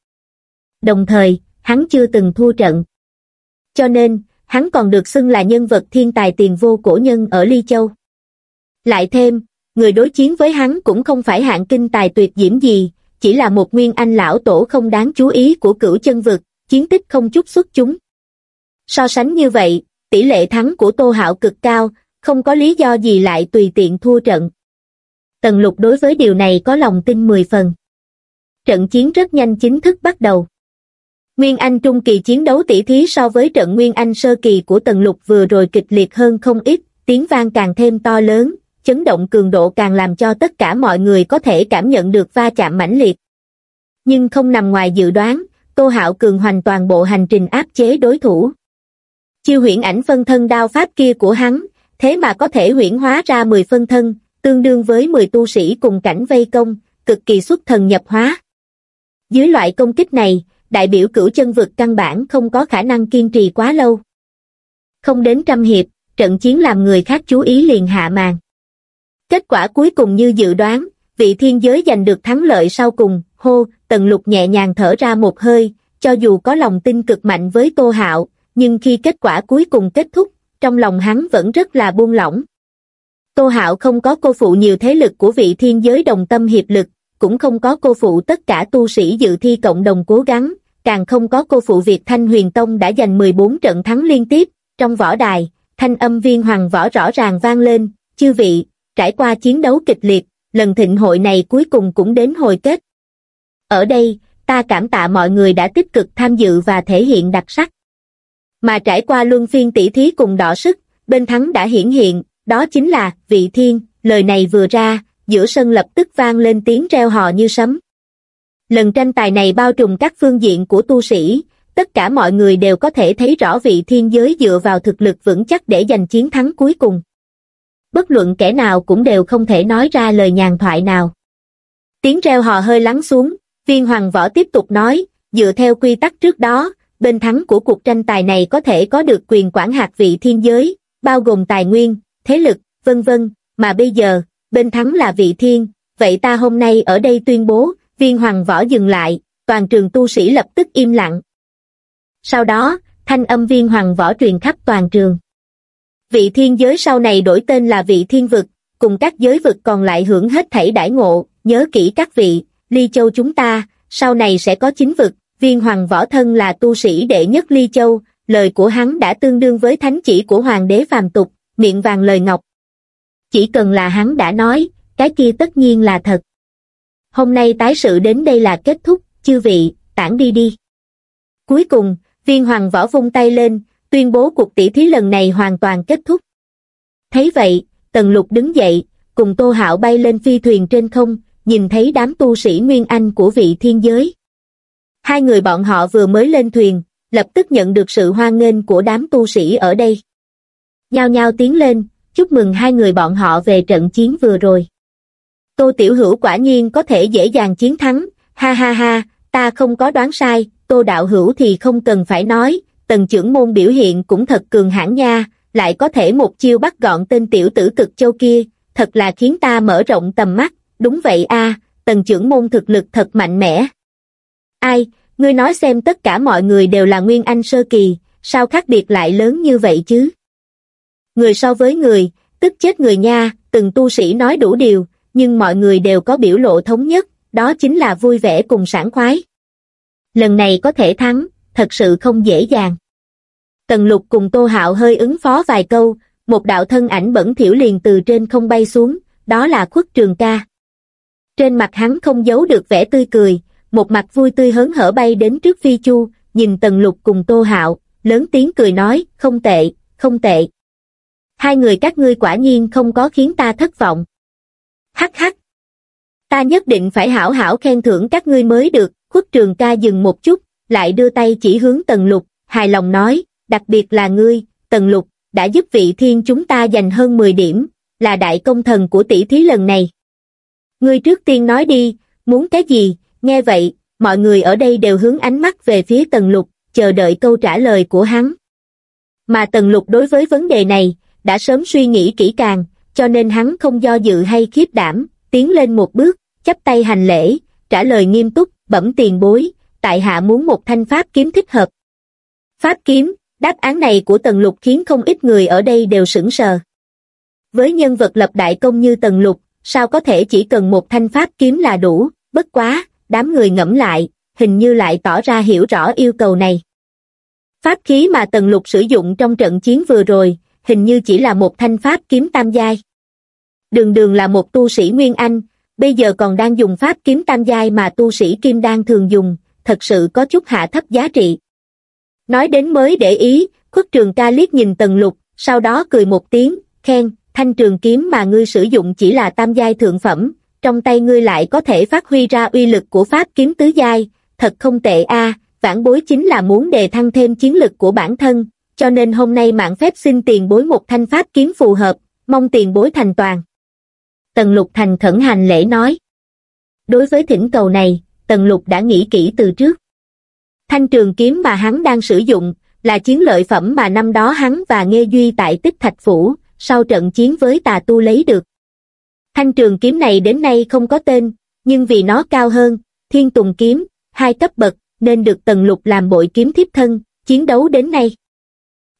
Đồng thời, hắn chưa từng thua trận. Cho nên, hắn còn được xưng là nhân vật thiên tài tiền vô cổ nhân ở Ly Châu. Lại thêm, người đối chiến với hắn cũng không phải hạng kinh tài tuyệt diễm gì, chỉ là một nguyên anh lão tổ không đáng chú ý của cửu chân vực, chiến tích không chút xuất chúng. So sánh như vậy, tỷ lệ thắng của Tô Hạo cực cao, không có lý do gì lại tùy tiện thua trận. Tần lục đối với điều này có lòng tin 10 phần. Trận chiến rất nhanh chính thức bắt đầu. Nguyên Anh trung kỳ chiến đấu tỷ thí so với trận Nguyên Anh sơ kỳ của Tần Lục vừa rồi kịch liệt hơn không ít, tiếng vang càng thêm to lớn, chấn động cường độ càng làm cho tất cả mọi người có thể cảm nhận được va chạm mãnh liệt. Nhưng không nằm ngoài dự đoán, Tô Hạo cường hoành toàn bộ hành trình áp chế đối thủ. Chiêu huyễn ảnh phân thân đao pháp kia của hắn, thế mà có thể huyễn hóa ra 10 phân thân, tương đương với 10 tu sĩ cùng cảnh vây công, cực kỳ xuất thần nhập hóa. Dưới loại công kích này, đại biểu cửu chân vực căn bản không có khả năng kiên trì quá lâu. Không đến trăm hiệp, trận chiến làm người khác chú ý liền hạ màn. Kết quả cuối cùng như dự đoán, vị thiên giới giành được thắng lợi sau cùng, hô, tần lục nhẹ nhàng thở ra một hơi, cho dù có lòng tin cực mạnh với tô hạo, nhưng khi kết quả cuối cùng kết thúc, trong lòng hắn vẫn rất là buông lỏng. Tô Hạo không có cô phụ nhiều thế lực của vị thiên giới đồng tâm hiệp lực, cũng không có cô phụ tất cả tu sĩ dự thi cộng đồng cố gắng, càng không có cô phụ việc Thanh Huyền Tông đã giành 14 trận thắng liên tiếp, trong võ đài, thanh âm viên hoàng võ rõ ràng vang lên, chư vị, trải qua chiến đấu kịch liệt, lần thịnh hội này cuối cùng cũng đến hồi kết. Ở đây, ta cảm tạ mọi người đã tích cực tham dự và thể hiện đặc sắc. Mà trải qua luân phiên tỷ thí cùng đỏ sức, bên thắng đã hiển hiện, đó chính là vị thiên, lời này vừa ra, giữa sân lập tức vang lên tiếng reo hò như sấm. Lần tranh tài này bao trùm các phương diện của tu sĩ, tất cả mọi người đều có thể thấy rõ vị thiên giới dựa vào thực lực vững chắc để giành chiến thắng cuối cùng. Bất luận kẻ nào cũng đều không thể nói ra lời nhàn thoại nào. Tiếng reo hò hơi lắng xuống, viên hoàng võ tiếp tục nói, dựa theo quy tắc trước đó, bên thắng của cuộc tranh tài này có thể có được quyền quản hạt vị thiên giới, bao gồm tài nguyên, thế lực, vân vân, mà bây giờ, bên thắng là vị thiên, vậy ta hôm nay ở đây tuyên bố, viên hoàng võ dừng lại, toàn trường tu sĩ lập tức im lặng. Sau đó, thanh âm viên hoàng võ truyền khắp toàn trường. Vị thiên giới sau này đổi tên là vị thiên vực, cùng các giới vực còn lại hưởng hết thảy đãi ngộ, nhớ kỹ các vị, Ly Châu chúng ta, sau này sẽ có chính vực, viên hoàng võ thân là tu sĩ đệ nhất Ly Châu, lời của hắn đã tương đương với thánh chỉ của hoàng đế phàm tục, miệng vàng lời ngọc. Chỉ cần là hắn đã nói, cái kia tất nhiên là thật. Hôm nay tái sự đến đây là kết thúc, chư vị, tản đi đi. Cuối cùng, viên hoàng võ vung tay lên, tuyên bố cuộc tỷ thí lần này hoàn toàn kết thúc. Thấy vậy, Tần Lục đứng dậy, cùng Tô Hạo bay lên phi thuyền trên không, nhìn thấy đám tu sĩ Nguyên Anh của vị thiên giới. Hai người bọn họ vừa mới lên thuyền, lập tức nhận được sự hoan nghênh của đám tu sĩ ở đây. Nhao nhao tiến lên, chúc mừng hai người bọn họ về trận chiến vừa rồi. Tô Tiểu Hữu quả nhiên có thể dễ dàng chiến thắng, ha ha ha, ta không có đoán sai, Tô Đạo Hữu thì không cần phải nói, tần trưởng môn biểu hiện cũng thật cường hãn nha, lại có thể một chiêu bắt gọn tên tiểu tử cực châu kia, thật là khiến ta mở rộng tầm mắt, đúng vậy a, tần trưởng môn thực lực thật mạnh mẽ. Ai, ngươi nói xem tất cả mọi người đều là Nguyên Anh sơ kỳ, sao khác biệt lại lớn như vậy chứ? Người so với người, tức chết người nha, từng tu sĩ nói đủ điều, nhưng mọi người đều có biểu lộ thống nhất, đó chính là vui vẻ cùng sảng khoái. Lần này có thể thắng, thật sự không dễ dàng. Tần lục cùng Tô Hạo hơi ứng phó vài câu, một đạo thân ảnh bẩn thiểu liền từ trên không bay xuống, đó là khuất trường ca. Trên mặt hắn không giấu được vẻ tươi cười, một mặt vui tươi hớn hở bay đến trước Phi Chu, nhìn Tần Lục cùng Tô Hạo, lớn tiếng cười nói, không tệ, không tệ. Hai người các ngươi quả nhiên không có khiến ta thất vọng. Hắc hắc. Ta nhất định phải hảo hảo khen thưởng các ngươi mới được, khuất trường ca dừng một chút, lại đưa tay chỉ hướng Tần Lục, hài lòng nói, đặc biệt là ngươi, Tần Lục, đã giúp vị thiên chúng ta giành hơn 10 điểm, là đại công thần của tỷ thí lần này. Ngươi trước tiên nói đi, muốn cái gì, nghe vậy, mọi người ở đây đều hướng ánh mắt về phía Tần Lục, chờ đợi câu trả lời của hắn. Mà Tần Lục đối với vấn đề này, đã sớm suy nghĩ kỹ càng, cho nên hắn không do dự hay khiếp đảm, tiến lên một bước, chắp tay hành lễ, trả lời nghiêm túc, bẩm tiền bối, tại hạ muốn một thanh pháp kiếm thích hợp. Pháp kiếm, đáp án này của Tần Lục khiến không ít người ở đây đều sững sờ. Với nhân vật lập đại công như Tần Lục, sao có thể chỉ cần một thanh pháp kiếm là đủ, bất quá, đám người ngẫm lại, hình như lại tỏ ra hiểu rõ yêu cầu này. Pháp khí mà Tần Lục sử dụng trong trận chiến vừa rồi, hình như chỉ là một thanh pháp kiếm tam giai. Đường đường là một tu sĩ Nguyên Anh, bây giờ còn đang dùng pháp kiếm tam giai mà tu sĩ Kim Đan thường dùng, thật sự có chút hạ thấp giá trị. Nói đến mới để ý, khuất trường ca liếc nhìn tần lục, sau đó cười một tiếng, khen, thanh trường kiếm mà ngươi sử dụng chỉ là tam giai thượng phẩm, trong tay ngươi lại có thể phát huy ra uy lực của pháp kiếm tứ giai, thật không tệ a vãn bối chính là muốn đề thăng thêm chiến lực của bản thân, cho nên hôm nay mạng phép xin tiền bối một thanh pháp kiếm phù hợp, mong tiền bối thành toàn. Tần lục thành khẩn hành lễ nói. Đối với thỉnh cầu này, tần lục đã nghĩ kỹ từ trước. Thanh trường kiếm mà hắn đang sử dụng, là chiến lợi phẩm mà năm đó hắn và Nghê Duy tại Tích Thạch Phủ, sau trận chiến với tà tu lấy được. Thanh trường kiếm này đến nay không có tên, nhưng vì nó cao hơn, thiên tùng kiếm, hai cấp bậc, nên được Tần Lục làm bội kiếm thiếp thân, chiến đấu đến nay.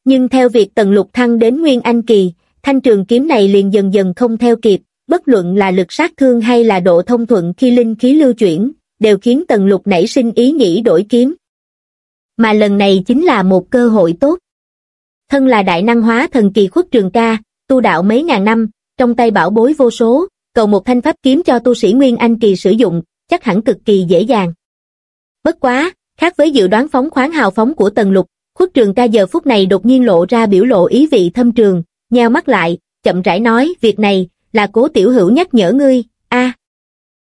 Nhưng theo việc Tần Lục thăng đến Nguyên Anh Kỳ, thanh trường kiếm này liền dần dần không theo kịp, bất luận là lực sát thương hay là độ thông thuận khi linh khí lưu chuyển, đều khiến Tần Lục nảy sinh ý nghĩ đổi kiếm. Mà lần này chính là một cơ hội tốt. Thân là đại năng hóa thần kỳ khuất trường ca, tu đạo mấy ngàn năm, trong tay bảo bối vô số, cầu một thanh pháp kiếm cho tu sĩ Nguyên Anh kỳ sử dụng, chắc hẳn cực kỳ dễ dàng. Bất quá, khác với dự đoán phóng khoáng hào phóng của Tần Lục, khuất trường ca giờ phút này đột nhiên lộ ra biểu lộ ý vị thâm trường, nheo mắt lại, chậm rãi nói, việc này, là cố tiểu hữu nhắc nhở ngươi, a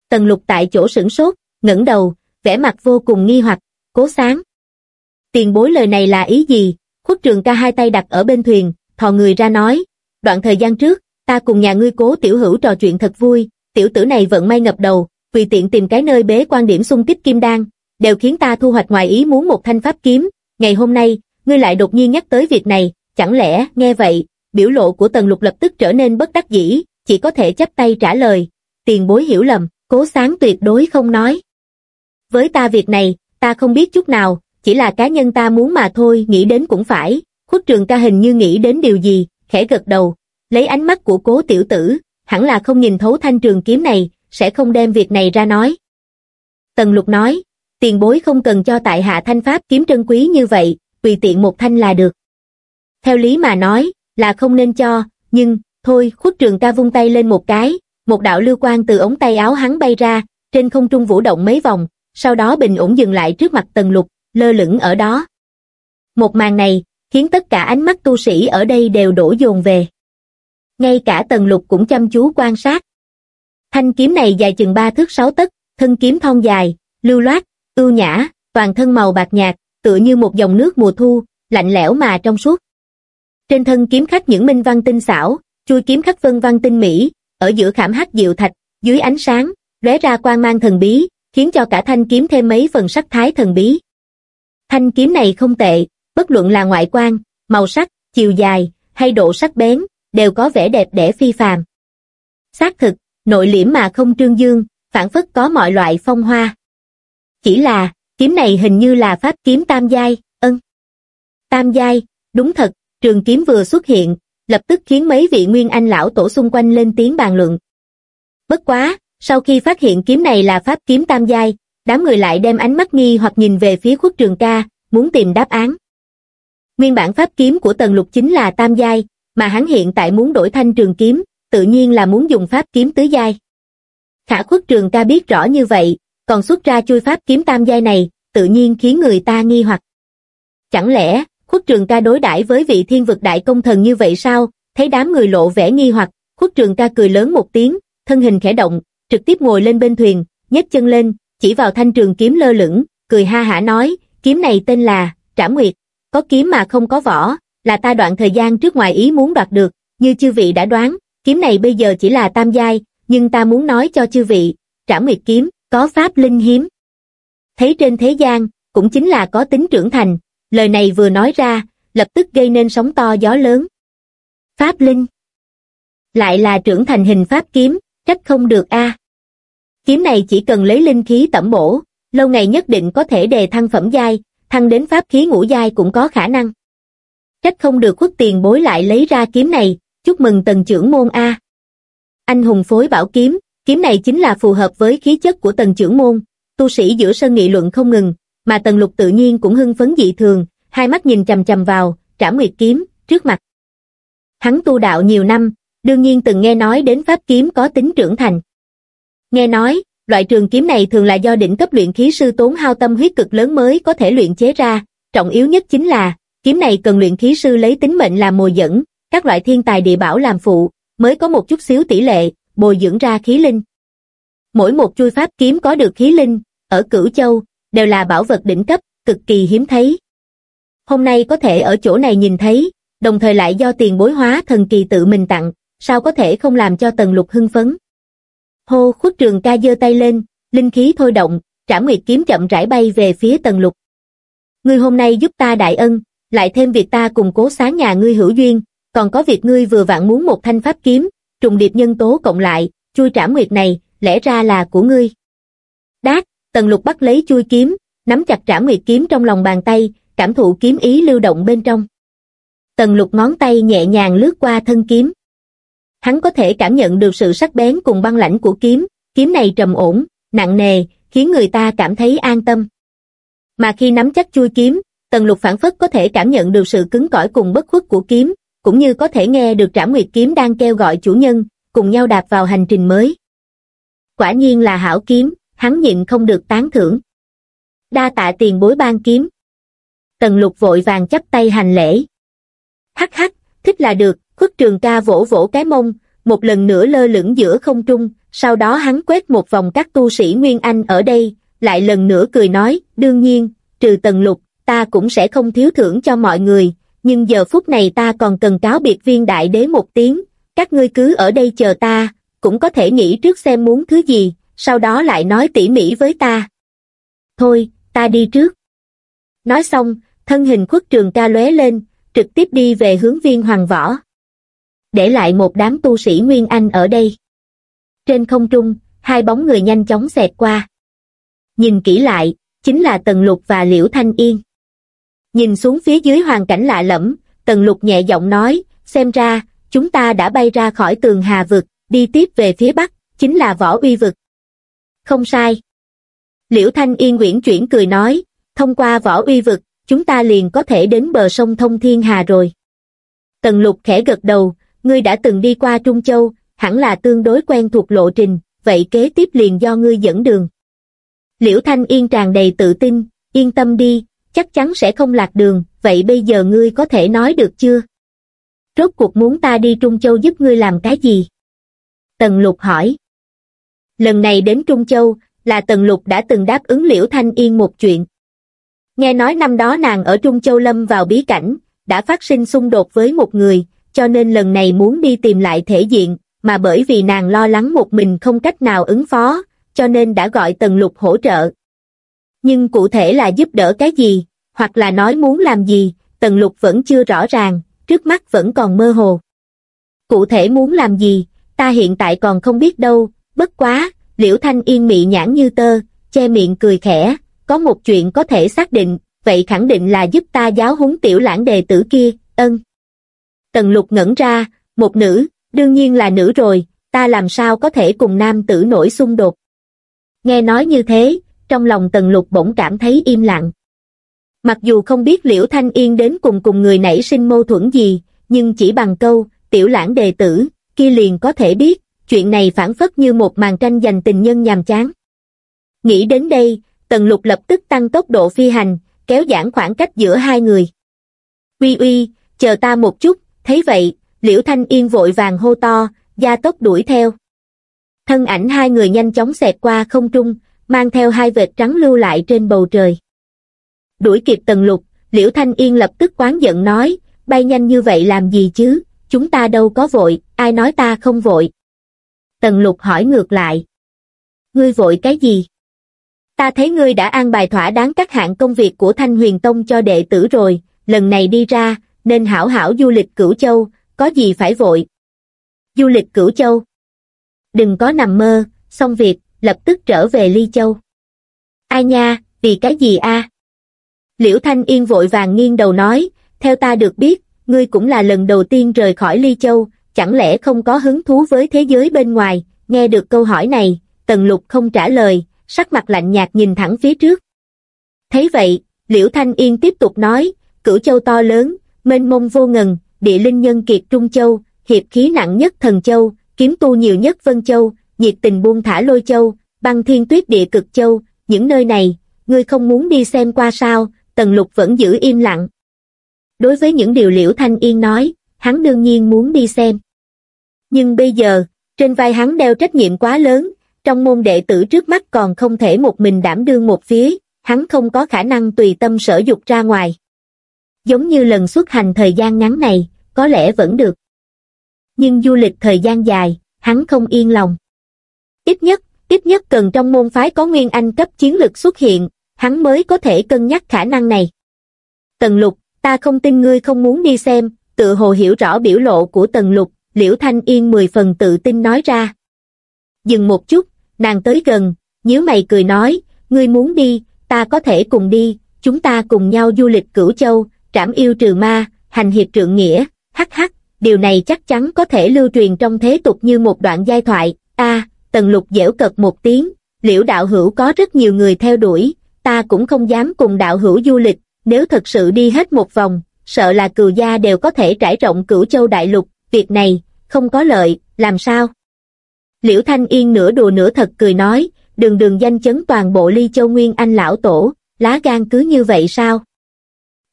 Tần Lục tại chỗ sửng sốt, ngẩng đầu, vẻ mặt vô cùng nghi hoặc, cố sáng. Tiền bối lời này là ý gì? Khuất trường ca hai tay đặt ở bên thuyền, thò người ra nói, đoạn thời gian trước, ta cùng nhà ngươi cố tiểu hữu trò chuyện thật vui, tiểu tử này vẫn may ngập đầu, vì tiện tìm cái nơi bế quan điểm xung kích kim đan, đều khiến ta thu hoạch ngoài ý muốn một thanh pháp kiếm, ngày hôm nay, ngươi lại đột nhiên nhắc tới việc này, chẳng lẽ, nghe vậy, biểu lộ của tần lục lập tức trở nên bất đắc dĩ, chỉ có thể chấp tay trả lời, tiền bối hiểu lầm, cố sáng tuyệt đối không nói. Với ta việc này, ta không biết chút nào, chỉ là cá nhân ta muốn mà thôi, nghĩ đến cũng phải, khuất trường ca hình như nghĩ đến điều gì, khẽ gật đầu, lấy ánh mắt của cố tiểu tử, hẳn là không nhìn thấu thanh trường kiếm này, sẽ không đem việc này ra nói. Tần Lục nói, tiền bối không cần cho tại hạ thanh pháp kiếm trân quý như vậy, tùy tiện một thanh là được. Theo lý mà nói, là không nên cho, nhưng, thôi, khuất trường ca vung tay lên một cái, một đạo lưu quang từ ống tay áo hắn bay ra, trên không trung vũ động mấy vòng, sau đó bình ổn dừng lại trước mặt tần lục, lơ lửng ở đó. Một màn này, khiến tất cả ánh mắt tu sĩ ở đây đều đổ dồn về. Ngay cả tần lục cũng chăm chú quan sát. Thanh kiếm này dài chừng ba thước sáu tấc, thân kiếm thon dài, lưu loát, ưu nhã, toàn thân màu bạc nhạt, tựa như một dòng nước mùa thu, lạnh lẽo mà trong suốt. Trên thân kiếm khắc những minh văn tinh xảo, chui kiếm khắc vân văn tinh mỹ, ở giữa khảm hắc diệu thạch, dưới ánh sáng, lóe ra quang mang thần bí, khiến cho cả thanh kiếm thêm mấy phần sắc thái thần bí. Thanh kiếm này không tệ, bất luận là ngoại quan, màu sắc, chiều dài, hay độ sắc bén, đều có vẻ đẹp đẽ phi phàm. Xác thực, nội liễm mà không trương dương, phản phất có mọi loại phong hoa. Chỉ là, kiếm này hình như là pháp kiếm tam giai, ân. Tam giai, đúng thật, trường kiếm vừa xuất hiện, lập tức khiến mấy vị nguyên anh lão tổ xung quanh lên tiếng bàn luận. Bất quá, sau khi phát hiện kiếm này là pháp kiếm tam giai, đám người lại đem ánh mắt nghi hoặc nhìn về phía khuất trường ca, muốn tìm đáp án. Nguyên bản pháp kiếm của tần lục chính là tam giai, mà hắn hiện tại muốn đổi thanh trường kiếm, tự nhiên là muốn dùng pháp kiếm tứ giai. Khả khuất trường ca biết rõ như vậy, còn xuất ra chui pháp kiếm tam giai này, tự nhiên khiến người ta nghi hoặc. Chẳng lẽ, khuất trường ca đối đãi với vị thiên vực đại công thần như vậy sao? Thấy đám người lộ vẻ nghi hoặc, khuất trường ca cười lớn một tiếng, thân hình khẽ động, trực tiếp ngồi lên bên thuyền, nhấc chân lên, chỉ vào thanh trường kiếm lơ lửng, cười ha hả nói, kiếm này tên là, Trảm Nguyệt, có kiếm mà không có vỏ, là ta đoạn thời gian trước ngoài ý muốn đoạt được, như chư vị đã đoán, kiếm này bây giờ chỉ là tam giai, nhưng ta muốn nói cho chư vị, Trảm Nguyệt kiếm, có pháp linh hiếm. Thấy trên thế gian, cũng chính là có tính trưởng thành, lời này vừa nói ra, lập tức gây nên sóng to gió lớn. Pháp linh Lại là trưởng thành hình pháp kiếm, trách không được a. Kiếm này chỉ cần lấy linh khí tẩm bổ, lâu ngày nhất định có thể đề thăng phẩm giai, thăng đến pháp khí ngũ giai cũng có khả năng. Trách không được khuất tiền bối lại lấy ra kiếm này, chúc mừng tần trưởng môn A. Anh hùng phối bảo kiếm, kiếm này chính là phù hợp với khí chất của tần trưởng môn, tu sĩ giữa sân nghị luận không ngừng, mà tần lục tự nhiên cũng hưng phấn dị thường, hai mắt nhìn chầm chầm vào, trảm nguyệt kiếm, trước mặt. Hắn tu đạo nhiều năm, đương nhiên từng nghe nói đến pháp kiếm có tính trưởng thành. Nghe nói, loại trường kiếm này thường là do đỉnh cấp luyện khí sư tốn hao tâm huyết cực lớn mới có thể luyện chế ra, trọng yếu nhất chính là, kiếm này cần luyện khí sư lấy tính mệnh làm mồi dẫn, các loại thiên tài địa bảo làm phụ, mới có một chút xíu tỷ lệ, bồi dưỡng ra khí linh. Mỗi một chui pháp kiếm có được khí linh, ở Cửu Châu, đều là bảo vật đỉnh cấp, cực kỳ hiếm thấy. Hôm nay có thể ở chỗ này nhìn thấy, đồng thời lại do tiền bối hóa thần kỳ tự mình tặng, sao có thể không làm cho Tần Lục hưng phấn. Hô khuất trường ca giơ tay lên, linh khí thôi động, trảm nguyệt kiếm chậm rãi bay về phía Tần Lục. Ngươi hôm nay giúp ta đại ân, lại thêm việc ta cùng cố sáng nhà ngươi hữu duyên, còn có việc ngươi vừa vặn muốn một thanh pháp kiếm, trùng điệp nhân tố cộng lại, chui trảm nguyệt này, lẽ ra là của ngươi. Đát, Tần Lục bắt lấy chui kiếm, nắm chặt trảm nguyệt kiếm trong lòng bàn tay, cảm thụ kiếm ý lưu động bên trong. Tần Lục ngón tay nhẹ nhàng lướt qua thân kiếm. Hắn có thể cảm nhận được sự sắc bén cùng băng lãnh của kiếm, kiếm này trầm ổn, nặng nề, khiến người ta cảm thấy an tâm. Mà khi nắm chắc chui kiếm, Tần Lục phản phất có thể cảm nhận được sự cứng cỏi cùng bất khuất của kiếm, cũng như có thể nghe được Trảm Nguyệt kiếm đang kêu gọi chủ nhân, cùng nhau đạp vào hành trình mới. Quả nhiên là hảo kiếm, hắn nhịn không được tán thưởng. Đa tạ tiền bối ban kiếm. Tần Lục vội vàng chấp tay hành lễ. Hắc hắc, thích là được, khuất trường ca vỗ vỗ cái mông, một lần nữa lơ lửng giữa không trung, sau đó hắn quét một vòng các tu sĩ Nguyên Anh ở đây, lại lần nữa cười nói, đương nhiên, trừ tần lục, ta cũng sẽ không thiếu thưởng cho mọi người, nhưng giờ phút này ta còn cần cáo biệt viên đại đế một tiếng, các ngươi cứ ở đây chờ ta, cũng có thể nghĩ trước xem muốn thứ gì, sau đó lại nói tỉ mỉ với ta. Thôi, ta đi trước. Nói xong, thân hình khuất trường ca lóe lên, trực tiếp đi về hướng viên hoàng võ. Để lại một đám tu sĩ Nguyên Anh ở đây. Trên không trung, hai bóng người nhanh chóng xẹt qua. Nhìn kỹ lại, chính là Tần Lục và Liễu Thanh Yên. Nhìn xuống phía dưới hoàn cảnh lạ lẫm, Tần Lục nhẹ giọng nói, xem ra, chúng ta đã bay ra khỏi tường hà vực, đi tiếp về phía bắc, chính là võ uy vực. Không sai. Liễu Thanh Yên Nguyễn chuyển cười nói, thông qua võ uy vực, chúng ta liền có thể đến bờ sông Thông Thiên Hà rồi. Tần lục khẽ gật đầu, ngươi đã từng đi qua Trung Châu, hẳn là tương đối quen thuộc lộ trình, vậy kế tiếp liền do ngươi dẫn đường. Liễu Thanh Yên tràn đầy tự tin, yên tâm đi, chắc chắn sẽ không lạc đường, vậy bây giờ ngươi có thể nói được chưa? Rốt cuộc muốn ta đi Trung Châu giúp ngươi làm cái gì? Tần Lục hỏi. Lần này đến Trung Châu, là Tần Lục đã từng đáp ứng Liễu Thanh Yên một chuyện. Nghe nói năm đó nàng ở Trung Châu lâm vào bí cảnh, đã phát sinh xung đột với một người, cho nên lần này muốn đi tìm lại thể diện, mà bởi vì nàng lo lắng một mình không cách nào ứng phó, cho nên đã gọi Tần Lục hỗ trợ. Nhưng cụ thể là giúp đỡ cái gì, hoặc là nói muốn làm gì, Tần Lục vẫn chưa rõ ràng, trước mắt vẫn còn mơ hồ. Cụ thể muốn làm gì, ta hiện tại còn không biết đâu, bất quá, Liễu Thanh Yên mị nhãn như tơ, che miệng cười khẽ, có một chuyện có thể xác định, vậy khẳng định là giúp ta giáo huấn tiểu lãng đề tử kia, ân. Tần lục ngẩn ra, một nữ, đương nhiên là nữ rồi, ta làm sao có thể cùng nam tử nổi xung đột. Nghe nói như thế, trong lòng tần lục bỗng cảm thấy im lặng. Mặc dù không biết Liễu Thanh Yên đến cùng cùng người nảy sinh mâu thuẫn gì, nhưng chỉ bằng câu, tiểu lãng đề tử, kia liền có thể biết, chuyện này phản phất như một màn tranh giành tình nhân nhàm chán. Nghĩ đến đây, Tần Lục lập tức tăng tốc độ phi hành, kéo giãn khoảng cách giữa hai người. Uy uy, chờ ta một chút, thấy vậy, Liễu Thanh Yên vội vàng hô to, gia tốc đuổi theo. Thân ảnh hai người nhanh chóng xẹt qua không trung, mang theo hai vệt trắng lưu lại trên bầu trời. Đuổi kịp Tần Lục, Liễu Thanh Yên lập tức quán giận nói, bay nhanh như vậy làm gì chứ, chúng ta đâu có vội, ai nói ta không vội. Tần Lục hỏi ngược lại. Ngươi vội cái gì? Ta thấy ngươi đã an bài thỏa đáng các hạng công việc của Thanh Huyền Tông cho đệ tử rồi, lần này đi ra, nên hảo hảo du lịch Cửu Châu, có gì phải vội. Du lịch Cửu Châu. Đừng có nằm mơ, xong việc, lập tức trở về Ly Châu. Ai nha, vì cái gì a? Liễu Thanh Yên vội vàng nghiêng đầu nói, theo ta được biết, ngươi cũng là lần đầu tiên rời khỏi Ly Châu, chẳng lẽ không có hứng thú với thế giới bên ngoài, nghe được câu hỏi này, Tần Lục không trả lời, sắc mặt lạnh nhạt nhìn thẳng phía trước. Thấy vậy, Liễu Thanh Yên tiếp tục nói, cửu châu to lớn, mênh mông vô ngần, địa linh nhân kiệt Trung Châu, hiệp khí nặng nhất Thần Châu, kiếm tu nhiều nhất Vân Châu, nhiệt tình buông thả Lôi Châu, băng thiên tuyết địa cực Châu, những nơi này, ngươi không muốn đi xem qua sao, Tần Lục vẫn giữ im lặng. Đối với những điều Liễu Thanh Yên nói, hắn đương nhiên muốn đi xem. Nhưng bây giờ, trên vai hắn đeo trách nhiệm quá lớn, trong môn đệ tử trước mắt còn không thể một mình đảm đương một phía, hắn không có khả năng tùy tâm sở dục ra ngoài. Giống như lần xuất hành thời gian ngắn này, có lẽ vẫn được. Nhưng du lịch thời gian dài, hắn không yên lòng. Ít nhất, ít nhất cần trong môn phái có nguyên anh cấp chiến lực xuất hiện, hắn mới có thể cân nhắc khả năng này. Tần lục, ta không tin ngươi không muốn đi xem, tự hồ hiểu rõ biểu lộ của tần lục, liễu thanh yên mười phần tự tin nói ra. Dừng một chút, nàng tới gần, nhíu mày cười nói, ngươi muốn đi, ta có thể cùng đi, chúng ta cùng nhau du lịch cửu châu, trảm yêu trừ ma, hành hiệp trượng nghĩa, hắc hắc, điều này chắc chắn có thể lưu truyền trong thế tục như một đoạn giai thoại, a tần lục dễu cật một tiếng, liễu đạo hữu có rất nhiều người theo đuổi, ta cũng không dám cùng đạo hữu du lịch, nếu thật sự đi hết một vòng, sợ là cừu gia đều có thể trải rộng cửu châu đại lục, việc này, không có lợi, làm sao? Liễu Thanh Yên nửa đùa nửa thật cười nói, đường đường danh chấn toàn bộ ly châu nguyên anh lão tổ, lá gan cứ như vậy sao?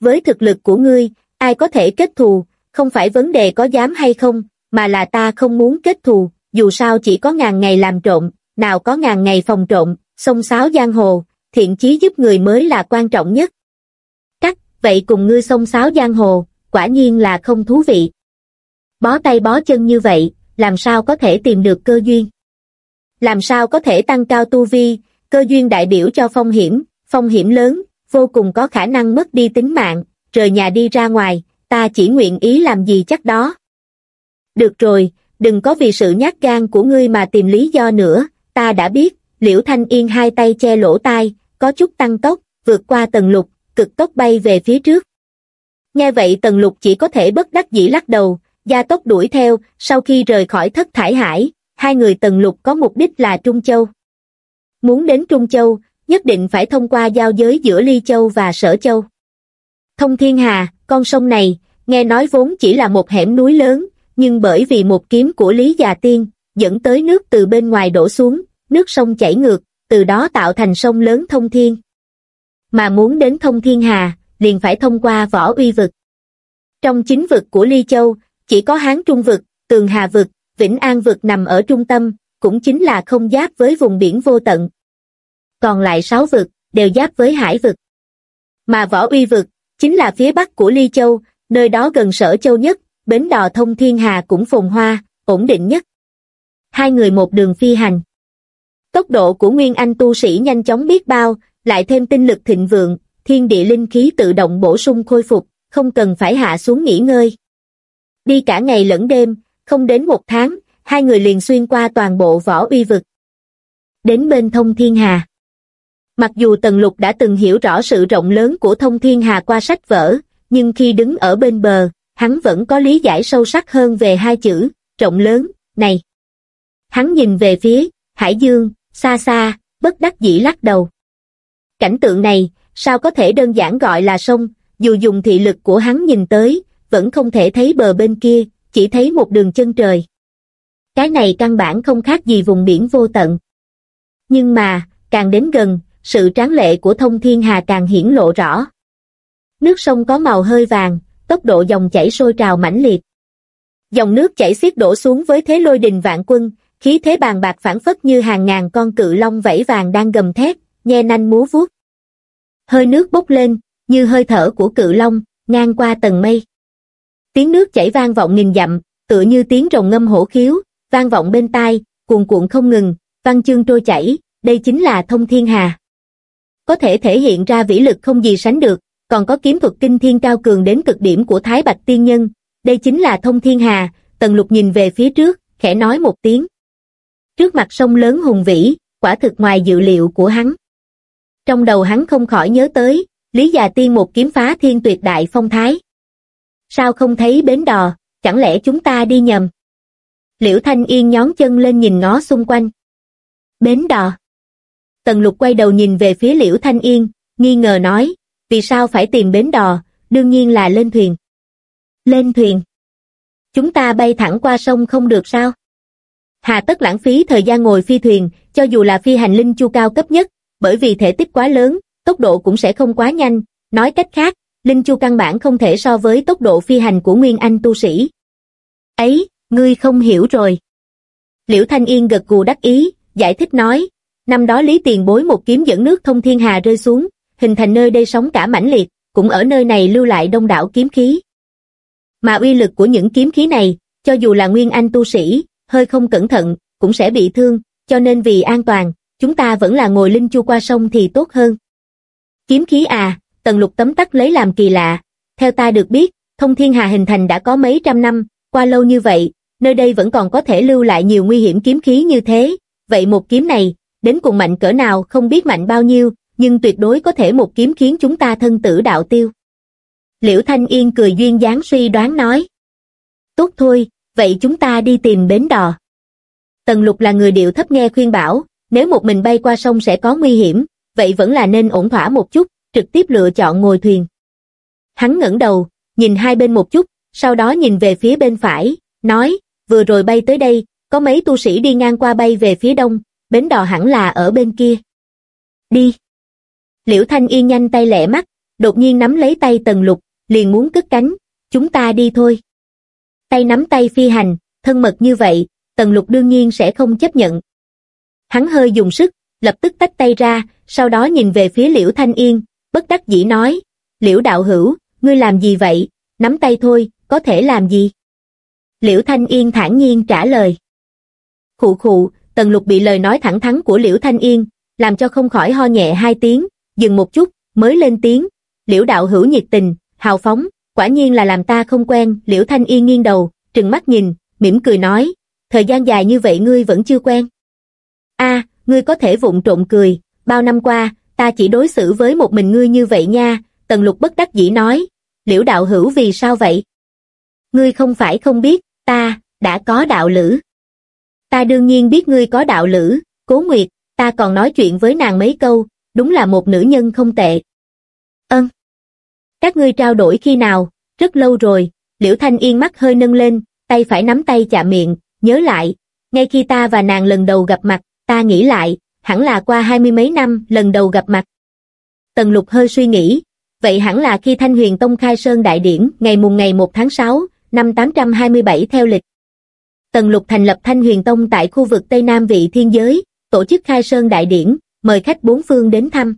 Với thực lực của ngươi, ai có thể kết thù, không phải vấn đề có dám hay không, mà là ta không muốn kết thù, dù sao chỉ có ngàn ngày làm trộm, nào có ngàn ngày phòng trộm, sông sáo giang hồ, thiện chí giúp người mới là quan trọng nhất. Cắt, vậy cùng ngươi sông sáo giang hồ, quả nhiên là không thú vị. Bó tay bó chân như vậy, làm sao có thể tìm được cơ duyên? Làm sao có thể tăng cao tu vi, cơ duyên đại biểu cho phong hiểm, phong hiểm lớn, vô cùng có khả năng mất đi tính mạng, rời nhà đi ra ngoài, ta chỉ nguyện ý làm gì chắc đó. Được rồi, đừng có vì sự nhát gan của ngươi mà tìm lý do nữa, ta đã biết, liễu thanh yên hai tay che lỗ tai, có chút tăng tốc, vượt qua tầng lục, cực tốc bay về phía trước. Nghe vậy tần lục chỉ có thể bất đắc dĩ lắc đầu, gia tốc đuổi theo, sau khi rời khỏi thất thải hải, hai người tần lục có mục đích là Trung Châu. Muốn đến Trung Châu, nhất định phải thông qua giao giới giữa Ly Châu và Sở Châu. Thông Thiên Hà, con sông này, nghe nói vốn chỉ là một hẻm núi lớn, nhưng bởi vì một kiếm của Lý Già Tiên, dẫn tới nước từ bên ngoài đổ xuống, nước sông chảy ngược, từ đó tạo thành sông lớn Thông Thiên. Mà muốn đến Thông Thiên Hà, liền phải thông qua võ uy vực. Trong chính vực của Ly Châu, chỉ có Hán Trung vực, Tường Hà vực, Vĩnh An vực nằm ở trung tâm, cũng chính là không giáp với vùng biển vô tận. Còn lại sáu vực, đều giáp với hải vực. Mà võ uy vực, chính là phía bắc của Ly Châu, nơi đó gần sở châu nhất, bến đò thông thiên hà cũng phồn hoa, ổn định nhất. Hai người một đường phi hành. Tốc độ của Nguyên Anh tu sĩ nhanh chóng biết bao, lại thêm tinh lực thịnh vượng, thiên địa linh khí tự động bổ sung khôi phục, không cần phải hạ xuống nghỉ ngơi. Đi cả ngày lẫn đêm, không đến một tháng, hai người liền xuyên qua toàn bộ võ uy vực. Đến bên thông thiên hà. Mặc dù Tần Lục đã từng hiểu rõ sự rộng lớn của thông thiên hà qua sách vở, nhưng khi đứng ở bên bờ, hắn vẫn có lý giải sâu sắc hơn về hai chữ, rộng lớn, này. Hắn nhìn về phía, Hải Dương, xa xa, bất đắc dĩ lắc đầu. Cảnh tượng này, sao có thể đơn giản gọi là sông, dù dùng thị lực của hắn nhìn tới, vẫn không thể thấy bờ bên kia, chỉ thấy một đường chân trời. Cái này căn bản không khác gì vùng biển vô tận. Nhưng mà, càng đến gần, sự tráng lệ của thông thiên hà càng hiển lộ rõ. Nước sông có màu hơi vàng, tốc độ dòng chảy sôi trào mãnh liệt. Dòng nước chảy xiết đổ xuống với thế lôi đình vạn quân, khí thế bàn bạc phản phất như hàng ngàn con cự long vẫy vàng đang gầm thét, nhe nanh múa vuốt. Hơi nước bốc lên, như hơi thở của cự long, ngang qua tầng mây. Tiếng nước chảy vang vọng nghìn dặm, tựa như tiếng rồng ngâm hổ khiếu, vang vọng bên tai, cuồn cuộn không ngừng, văn chương trôi chảy, đây chính là thông thiên hà. Có thể thể hiện ra vĩ lực không gì sánh được, còn có kiếm thuật kinh thiên cao cường đến cực điểm của Thái Bạch Tiên Nhân, đây chính là thông thiên hà, tần lục nhìn về phía trước, khẽ nói một tiếng. Trước mặt sông lớn hùng vĩ, quả thực ngoài dự liệu của hắn. Trong đầu hắn không khỏi nhớ tới, Lý Già Tiên một kiếm phá thiên tuyệt đại phong thái. Sao không thấy bến đò, chẳng lẽ chúng ta đi nhầm? Liễu Thanh Yên nhón chân lên nhìn ngó xung quanh. Bến đò. Tần lục quay đầu nhìn về phía Liễu Thanh Yên, nghi ngờ nói, vì sao phải tìm bến đò, đương nhiên là lên thuyền. Lên thuyền. Chúng ta bay thẳng qua sông không được sao? Hà tất lãng phí thời gian ngồi phi thuyền, cho dù là phi hành linh chu cao cấp nhất, bởi vì thể tích quá lớn, tốc độ cũng sẽ không quá nhanh. Nói cách khác, linh chu căn bản không thể so với tốc độ phi hành của Nguyên Anh tu sĩ. Ấy, ngươi không hiểu rồi. Liễu Thanh Yên gật gù đắc ý, giải thích nói, năm đó Lý Tiền bối một kiếm dẫn nước thông thiên hà rơi xuống, hình thành nơi đây sóng cả mãnh liệt, cũng ở nơi này lưu lại đông đảo kiếm khí. Mà uy lực của những kiếm khí này, cho dù là nguyên anh tu sĩ, hơi không cẩn thận, cũng sẽ bị thương, cho nên vì an toàn, chúng ta vẫn là ngồi linh chu qua sông thì tốt hơn. Kiếm khí à, tần lục tấm tắc lấy làm kỳ lạ, theo ta được biết, thông thiên hà hình thành đã có mấy trăm năm, qua lâu như vậy, nơi đây vẫn còn có thể lưu lại nhiều nguy hiểm kiếm khí như thế, vậy một kiếm này, đến cùng mạnh cỡ nào không biết mạnh bao nhiêu, nhưng tuyệt đối có thể một kiếm khiến chúng ta thân tử đạo tiêu. Liễu Thanh Yên cười duyên dáng suy đoán nói. Tốt thôi, vậy chúng ta đi tìm bến đò. Tần lục là người điệu thấp nghe khuyên bảo, nếu một mình bay qua sông sẽ có nguy hiểm, vậy vẫn là nên ổn thỏa một chút, trực tiếp lựa chọn ngồi thuyền. Hắn ngẩng đầu, nhìn hai bên một chút, sau đó nhìn về phía bên phải, nói, vừa rồi bay tới đây, có mấy tu sĩ đi ngang qua bay về phía đông, bến đò hẳn là ở bên kia. Đi. Liễu Thanh Yên nhanh tay lẹ mắt, đột nhiên nắm lấy tay Tần Lục, liền muốn cất cánh, chúng ta đi thôi. Tay nắm tay phi hành, thân mật như vậy, Tần Lục đương nhiên sẽ không chấp nhận. Hắn hơi dùng sức, lập tức tách tay ra, sau đó nhìn về phía Liễu Thanh Yên, bất đắc dĩ nói, Liễu đạo hữu, ngươi làm gì vậy, nắm tay thôi, có thể làm gì? Liễu Thanh Yên thản nhiên trả lời. Khụ khụ, Tần Lục bị lời nói thẳng thắn của Liễu Thanh Yên, làm cho không khỏi ho nhẹ hai tiếng, dừng một chút, mới lên tiếng, Liễu đạo hữu nhiệt tình, hào phóng, quả nhiên là làm ta không quen, Liễu Thanh Yên nghiêng đầu, trừng mắt nhìn, mỉm cười nói, thời gian dài như vậy ngươi vẫn chưa quen. a ngươi có thể vụng trộm cười, bao năm qua, ta chỉ đối xử với một mình ngươi như vậy nha, Tần Lục bất đắc dĩ nói, Liễu đạo hữu vì sao vậy? Ngươi không phải không biết, ta, đã có đạo lữ. Ta đương nhiên biết ngươi có đạo lữ, cố nguyệt, ta còn nói chuyện với nàng mấy câu, đúng là một nữ nhân không tệ. Ơn. Các ngươi trao đổi khi nào, rất lâu rồi, Liễu Thanh Yên mắt hơi nâng lên, tay phải nắm tay chạm miệng, nhớ lại, ngay khi ta và nàng lần đầu gặp mặt, ta nghĩ lại, hẳn là qua hai mươi mấy năm lần đầu gặp mặt. Tần lục hơi suy nghĩ, vậy hẳn là khi Thanh Huyền Tông khai sơn đại điển ngày mùng ngày 1 tháng 6, năm 827 theo lịch. Tần lục thành lập Thanh Huyền Tông tại khu vực Tây Nam Vị Thiên Giới, tổ chức khai sơn đại điển, mời khách bốn phương đến thăm.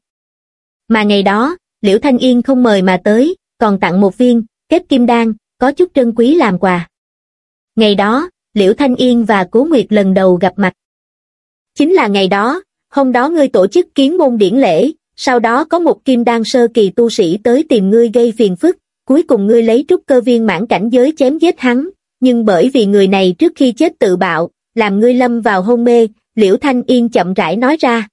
Mà ngày đó, Liễu Thanh Yên không mời mà tới, còn tặng một viên, kết kim đan, có chút trân quý làm quà. Ngày đó, Liễu Thanh Yên và Cố Nguyệt lần đầu gặp mặt. Chính là ngày đó, hôm đó ngươi tổ chức kiến môn điển lễ, sau đó có một kim đan sơ kỳ tu sĩ tới tìm ngươi gây phiền phức, cuối cùng ngươi lấy trúc cơ viên mãn cảnh giới chém giết hắn, nhưng bởi vì người này trước khi chết tự bạo, làm ngươi lâm vào hôn mê, Liễu Thanh Yên chậm rãi nói ra.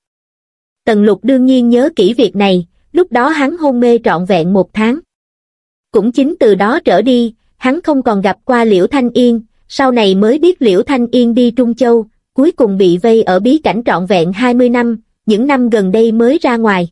Tần lục đương nhiên nhớ kỹ việc này, lúc đó hắn hôn mê trọn vẹn một tháng. Cũng chính từ đó trở đi, hắn không còn gặp qua Liễu Thanh Yên, sau này mới biết Liễu Thanh Yên đi Trung Châu, cuối cùng bị vây ở bí cảnh trọn vẹn 20 năm, những năm gần đây mới ra ngoài.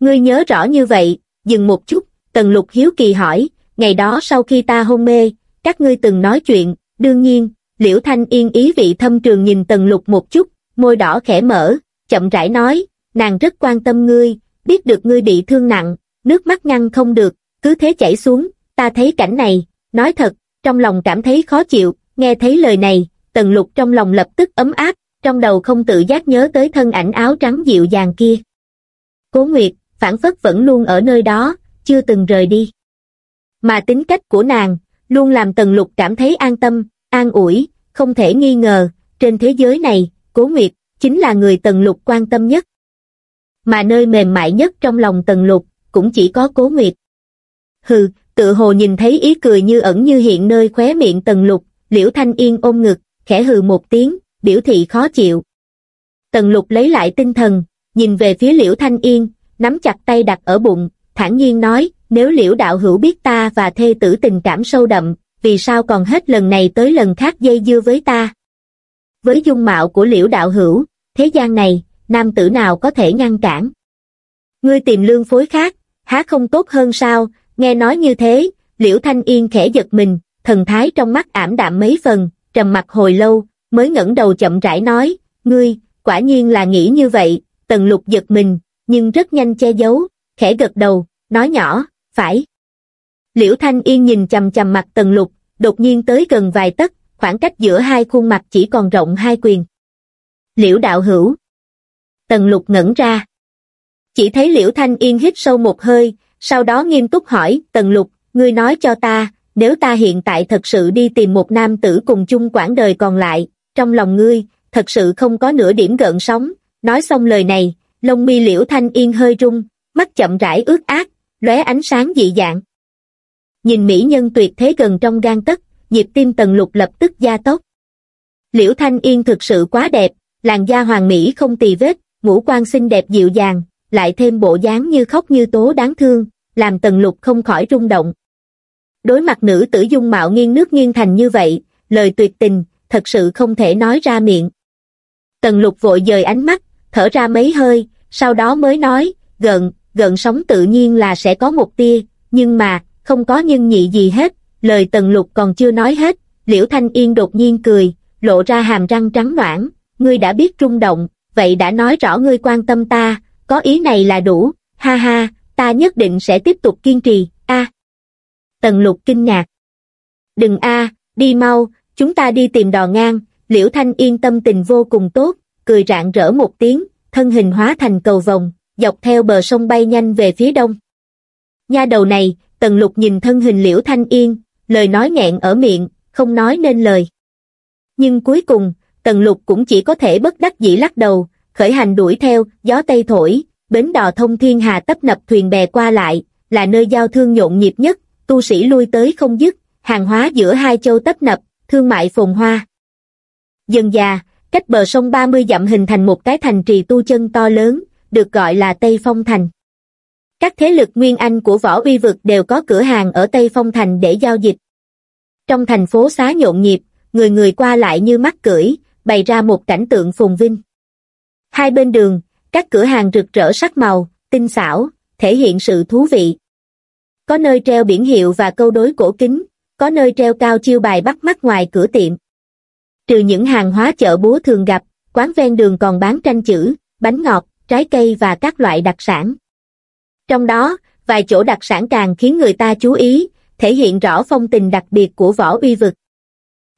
Ngươi nhớ rõ như vậy, dừng một chút, Tần Lục Hiếu Kỳ hỏi, ngày đó sau khi ta hôn mê, các ngươi từng nói chuyện, đương nhiên, Liễu Thanh Yên ý vị thâm trường nhìn Tần Lục một chút, môi đỏ khẽ mở, chậm rãi nói, nàng rất quan tâm ngươi, biết được ngươi bị thương nặng, nước mắt ngăn không được, cứ thế chảy xuống, ta thấy cảnh này, nói thật, trong lòng cảm thấy khó chịu, nghe thấy lời này, tần lục trong lòng lập tức ấm áp, trong đầu không tự giác nhớ tới thân ảnh áo trắng dịu dàng kia. Cố Nguyệt, phản phất vẫn luôn ở nơi đó, chưa từng rời đi. Mà tính cách của nàng, luôn làm tần lục cảm thấy an tâm, an ủi, không thể nghi ngờ, trên thế giới này, Cố Nguyệt, chính là người tần lục quan tâm nhất. Mà nơi mềm mại nhất trong lòng tần lục, cũng chỉ có Cố Nguyệt. Hừ, tự hồ nhìn thấy ý cười như ẩn như hiện nơi khóe miệng tần lục, liễu thanh yên ôm ngực, khẽ hừ một tiếng, biểu thị khó chịu. Tần lục lấy lại tinh thần, nhìn về phía liễu thanh yên, nắm chặt tay đặt ở bụng, thản nhiên nói, nếu liễu đạo hữu biết ta và thê tử tình cảm sâu đậm, vì sao còn hết lần này tới lần khác dây dưa với ta? Với dung mạo của liễu đạo hữu, thế gian này, nam tử nào có thể ngăn cản? Ngươi tìm lương phối khác, há không tốt hơn sao, Nghe nói như thế, Liễu Thanh Yên khẽ giật mình, thần thái trong mắt ảm đạm mấy phần, trầm mặt hồi lâu, mới ngẩng đầu chậm rãi nói, ngươi, quả nhiên là nghĩ như vậy, tần lục giật mình, nhưng rất nhanh che giấu, khẽ gật đầu, nói nhỏ, phải. Liễu Thanh Yên nhìn chầm chầm mặt tần lục, đột nhiên tới gần vài tấc, khoảng cách giữa hai khuôn mặt chỉ còn rộng hai quyền. Liễu đạo hữu. Tần lục ngẩn ra. Chỉ thấy Liễu Thanh Yên hít sâu một hơi, sau đó nghiêm túc hỏi, Tần Lục, ngươi nói cho ta, nếu ta hiện tại thật sự đi tìm một nam tử cùng chung quãng đời còn lại, trong lòng ngươi, thật sự không có nửa điểm gợn sóng, nói xong lời này, lông mi liễu thanh yên hơi rung, mắt chậm rãi ướt át, lóe ánh sáng dị dạng. Nhìn mỹ nhân tuyệt thế gần trong gan tất, nhịp tim tần lục lập tức gia tốc. Liễu thanh yên thực sự quá đẹp, làn da hoàng mỹ không tì vết, ngũ quan xinh đẹp dịu dàng, lại thêm bộ dáng như khóc như tố đáng thương, làm tần lục không khỏi rung động. Đối mặt nữ tử dung mạo nghiêng nước nghiêng thành như vậy, lời tuyệt tình, thật sự không thể nói ra miệng. Tần lục vội dời ánh mắt, thở ra mấy hơi, sau đó mới nói, gợn, gợn sóng tự nhiên là sẽ có một tia, nhưng mà, không có nhân nhị gì hết, lời tần lục còn chưa nói hết, liễu thanh yên đột nhiên cười, lộ ra hàm răng trắng noãn, ngươi đã biết rung động, vậy đã nói rõ ngươi quan tâm ta, có ý này là đủ, ha ha, ta nhất định sẽ tiếp tục kiên trì, a. Tần lục kinh ngạc. Đừng a, đi mau, chúng ta đi tìm đò ngang, liễu thanh yên tâm tình vô cùng tốt, cười rạng rỡ một tiếng, thân hình hóa thành cầu vòng, dọc theo bờ sông bay nhanh về phía đông. Nha đầu này, tần lục nhìn thân hình liễu thanh yên, lời nói nghẹn ở miệng, không nói nên lời. Nhưng cuối cùng, tần lục cũng chỉ có thể bất đắc dĩ lắc đầu, khởi hành đuổi theo, gió tây thổi, bến đò thông thiên hà tấp nập thuyền bè qua lại, là nơi giao thương nhộn nhịp nhất, tu sĩ lui tới không dứt, hàng hóa giữa hai châu tấp nập, thương mại phồn hoa. Dần già, cách bờ sông 30 dặm hình thành một cái thành trì tu chân to lớn, được gọi là Tây Phong Thành. Các thế lực nguyên anh của võ uy vực đều có cửa hàng ở Tây Phong Thành để giao dịch. Trong thành phố xá nhộn nhịp, người người qua lại như mắt cưỡi, bày ra một cảnh tượng phồn vinh. Hai bên đường, Các cửa hàng rực rỡ sắc màu, tinh xảo, thể hiện sự thú vị. Có nơi treo biển hiệu và câu đối cổ kính, có nơi treo cao chiêu bài bắt mắt ngoài cửa tiệm. Trừ những hàng hóa chợ búa thường gặp, quán ven đường còn bán tranh chữ, bánh ngọt, trái cây và các loại đặc sản. Trong đó, vài chỗ đặc sản càng khiến người ta chú ý, thể hiện rõ phong tình đặc biệt của võ uy vực.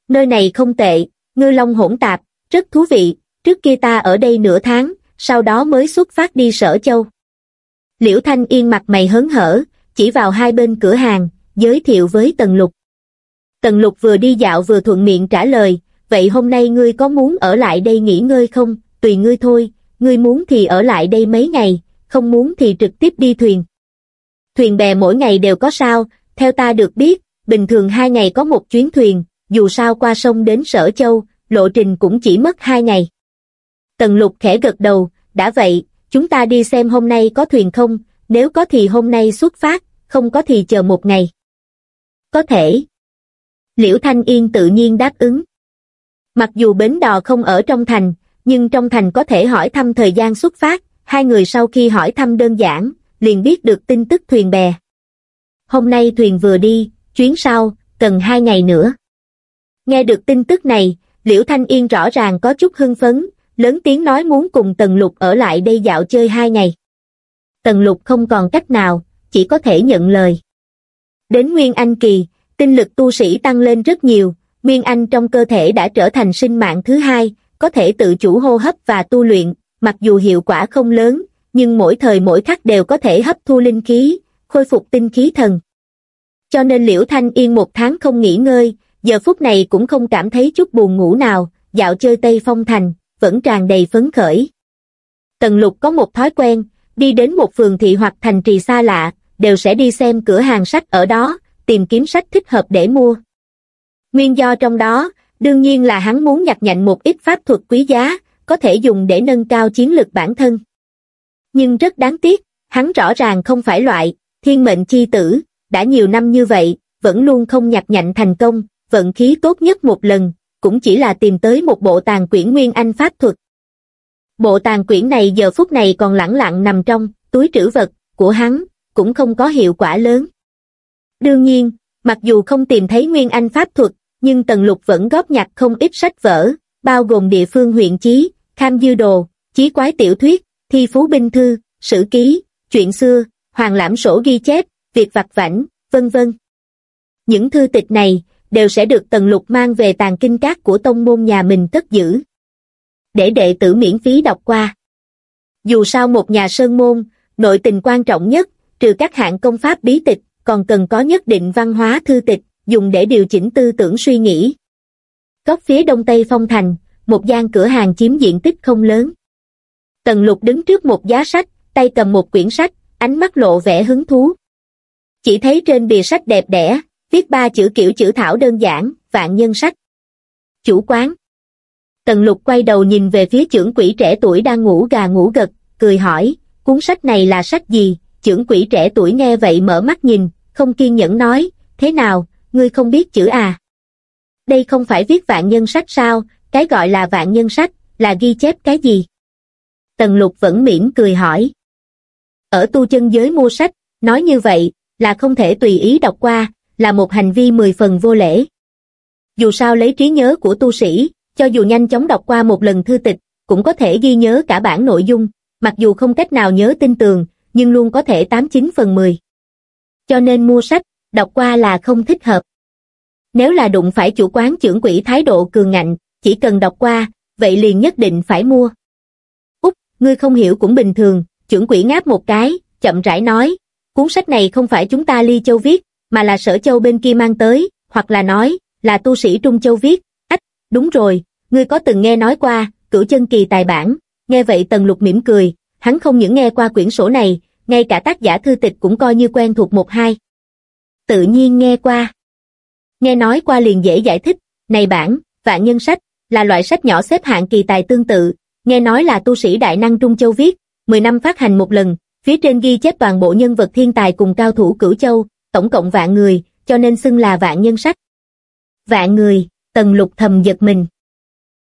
Nơi này không tệ, ngư long hỗn tạp, rất thú vị, trước kia ta ở đây nửa tháng, sau đó mới xuất phát đi sở châu. Liễu Thanh Yên mặt mày hớn hở, chỉ vào hai bên cửa hàng, giới thiệu với Tần Lục. Tần Lục vừa đi dạo vừa thuận miệng trả lời, vậy hôm nay ngươi có muốn ở lại đây nghỉ ngơi không, tùy ngươi thôi, ngươi muốn thì ở lại đây mấy ngày, không muốn thì trực tiếp đi thuyền. Thuyền bè mỗi ngày đều có sao, theo ta được biết, bình thường hai ngày có một chuyến thuyền, dù sao qua sông đến Sở Châu, lộ trình cũng chỉ mất hai ngày. Tần lục khẽ gật đầu, đã vậy, chúng ta đi xem hôm nay có thuyền không, nếu có thì hôm nay xuất phát, không có thì chờ một ngày. Có thể. Liễu Thanh Yên tự nhiên đáp ứng. Mặc dù bến đò không ở trong thành, nhưng trong thành có thể hỏi thăm thời gian xuất phát, hai người sau khi hỏi thăm đơn giản, liền biết được tin tức thuyền bè. Hôm nay thuyền vừa đi, chuyến sau, cần hai ngày nữa. Nghe được tin tức này, Liễu Thanh Yên rõ ràng có chút hưng phấn, lớn tiếng nói muốn cùng Tần Lục ở lại đây dạo chơi hai ngày. Tần Lục không còn cách nào, chỉ có thể nhận lời. Đến Nguyên Anh Kỳ, tinh lực tu sĩ tăng lên rất nhiều, Nguyên Anh trong cơ thể đã trở thành sinh mạng thứ hai, có thể tự chủ hô hấp và tu luyện, mặc dù hiệu quả không lớn, nhưng mỗi thời mỗi khắc đều có thể hấp thu linh khí, khôi phục tinh khí thần. Cho nên Liễu Thanh Yên một tháng không nghỉ ngơi, giờ phút này cũng không cảm thấy chút buồn ngủ nào, dạo chơi Tây Phong Thành, vẫn tràn đầy phấn khởi. Tần lục có một thói quen, đi đến một phường thị hoặc thành trì xa lạ, đều sẽ đi xem cửa hàng sách ở đó, tìm kiếm sách thích hợp để mua. Nguyên do trong đó, đương nhiên là hắn muốn nhặt nhạnh một ít pháp thuật quý giá, có thể dùng để nâng cao chiến lực bản thân. Nhưng rất đáng tiếc, hắn rõ ràng không phải loại, thiên mệnh chi tử, đã nhiều năm như vậy, vẫn luôn không nhặt nhạnh thành công, vận khí tốt nhất một lần, cũng chỉ là tìm tới một bộ tàn quyển Nguyên Anh Pháp thuật. Bộ tàn quyển này giờ phút này còn lẳng lặng nằm trong túi trữ vật của hắn, cũng không có hiệu quả lớn. Đương nhiên, mặc dù không tìm thấy Nguyên Anh Pháp thuật, nhưng Tần Lục vẫn góp nhặt không ít sách vở, bao gồm địa phương huyện chí, kham dư đồ, chí quái tiểu thuyết, thi phú binh thư, sử ký, chuyện xưa, hoàng lãm sổ ghi chép, việc vặt vảnh, vân vân. Những thư tịch này, đều sẽ được Tần Lục mang về tàng kinh các của tông môn nhà mình cất giữ. Để đệ tử miễn phí đọc qua. Dù sao một nhà sơn môn, nội tình quan trọng nhất, trừ các hạng công pháp bí tịch, còn cần có nhất định văn hóa thư tịch, dùng để điều chỉnh tư tưởng suy nghĩ. Góc phía đông tây phong thành, một gian cửa hàng chiếm diện tích không lớn. Tần lục đứng trước một giá sách, tay cầm một quyển sách, ánh mắt lộ vẻ hứng thú. Chỉ thấy trên bìa sách đẹp đẽ, viết ba chữ kiểu chữ thảo đơn giản, vạn nhân sách. Chủ quán. Tần lục quay đầu nhìn về phía trưởng quỷ trẻ tuổi đang ngủ gà ngủ gật, cười hỏi, cuốn sách này là sách gì? Trưởng quỷ trẻ tuổi nghe vậy mở mắt nhìn, không kiên nhẫn nói, thế nào, ngươi không biết chữ à? Đây không phải viết vạn nhân sách sao, cái gọi là vạn nhân sách, là ghi chép cái gì? Tần lục vẫn mỉm cười hỏi. Ở tu chân giới mua sách, nói như vậy, là không thể tùy ý đọc qua, là một hành vi mười phần vô lễ. Dù sao lấy trí nhớ của tu sĩ, cho dù nhanh chóng đọc qua một lần thư tịch, cũng có thể ghi nhớ cả bản nội dung, mặc dù không cách nào nhớ tin tường, nhưng luôn có thể 89 phần 10. Cho nên mua sách, đọc qua là không thích hợp. Nếu là đụng phải chủ quán trưởng quỹ thái độ cường ngạnh, chỉ cần đọc qua, vậy liền nhất định phải mua. Úc, ngươi không hiểu cũng bình thường, trưởng quỹ ngáp một cái, chậm rãi nói, cuốn sách này không phải chúng ta ly châu viết, mà là sở châu bên kia mang tới, hoặc là nói, là tu sĩ Trung Châu viết, ách, đúng rồi, ngươi có từng nghe nói qua, cửu chân kỳ tài bản, nghe vậy Tần Lục mỉm cười, hắn không những nghe qua quyển sổ này, ngay cả tác giả thư tịch cũng coi như quen thuộc một hai. Tự nhiên nghe qua. Nghe nói qua liền dễ giải thích, này bản, vạn nhân sách, là loại sách nhỏ xếp hạng kỳ tài tương tự, nghe nói là tu sĩ đại năng Trung Châu viết, 10 năm phát hành một lần, phía trên ghi chép toàn bộ nhân vật thiên tài cùng cao thủ cửu châu, tổng cộng vạn người, cho nên xưng là vạn nhân sách. Vạn người, tần lục thầm giật mình.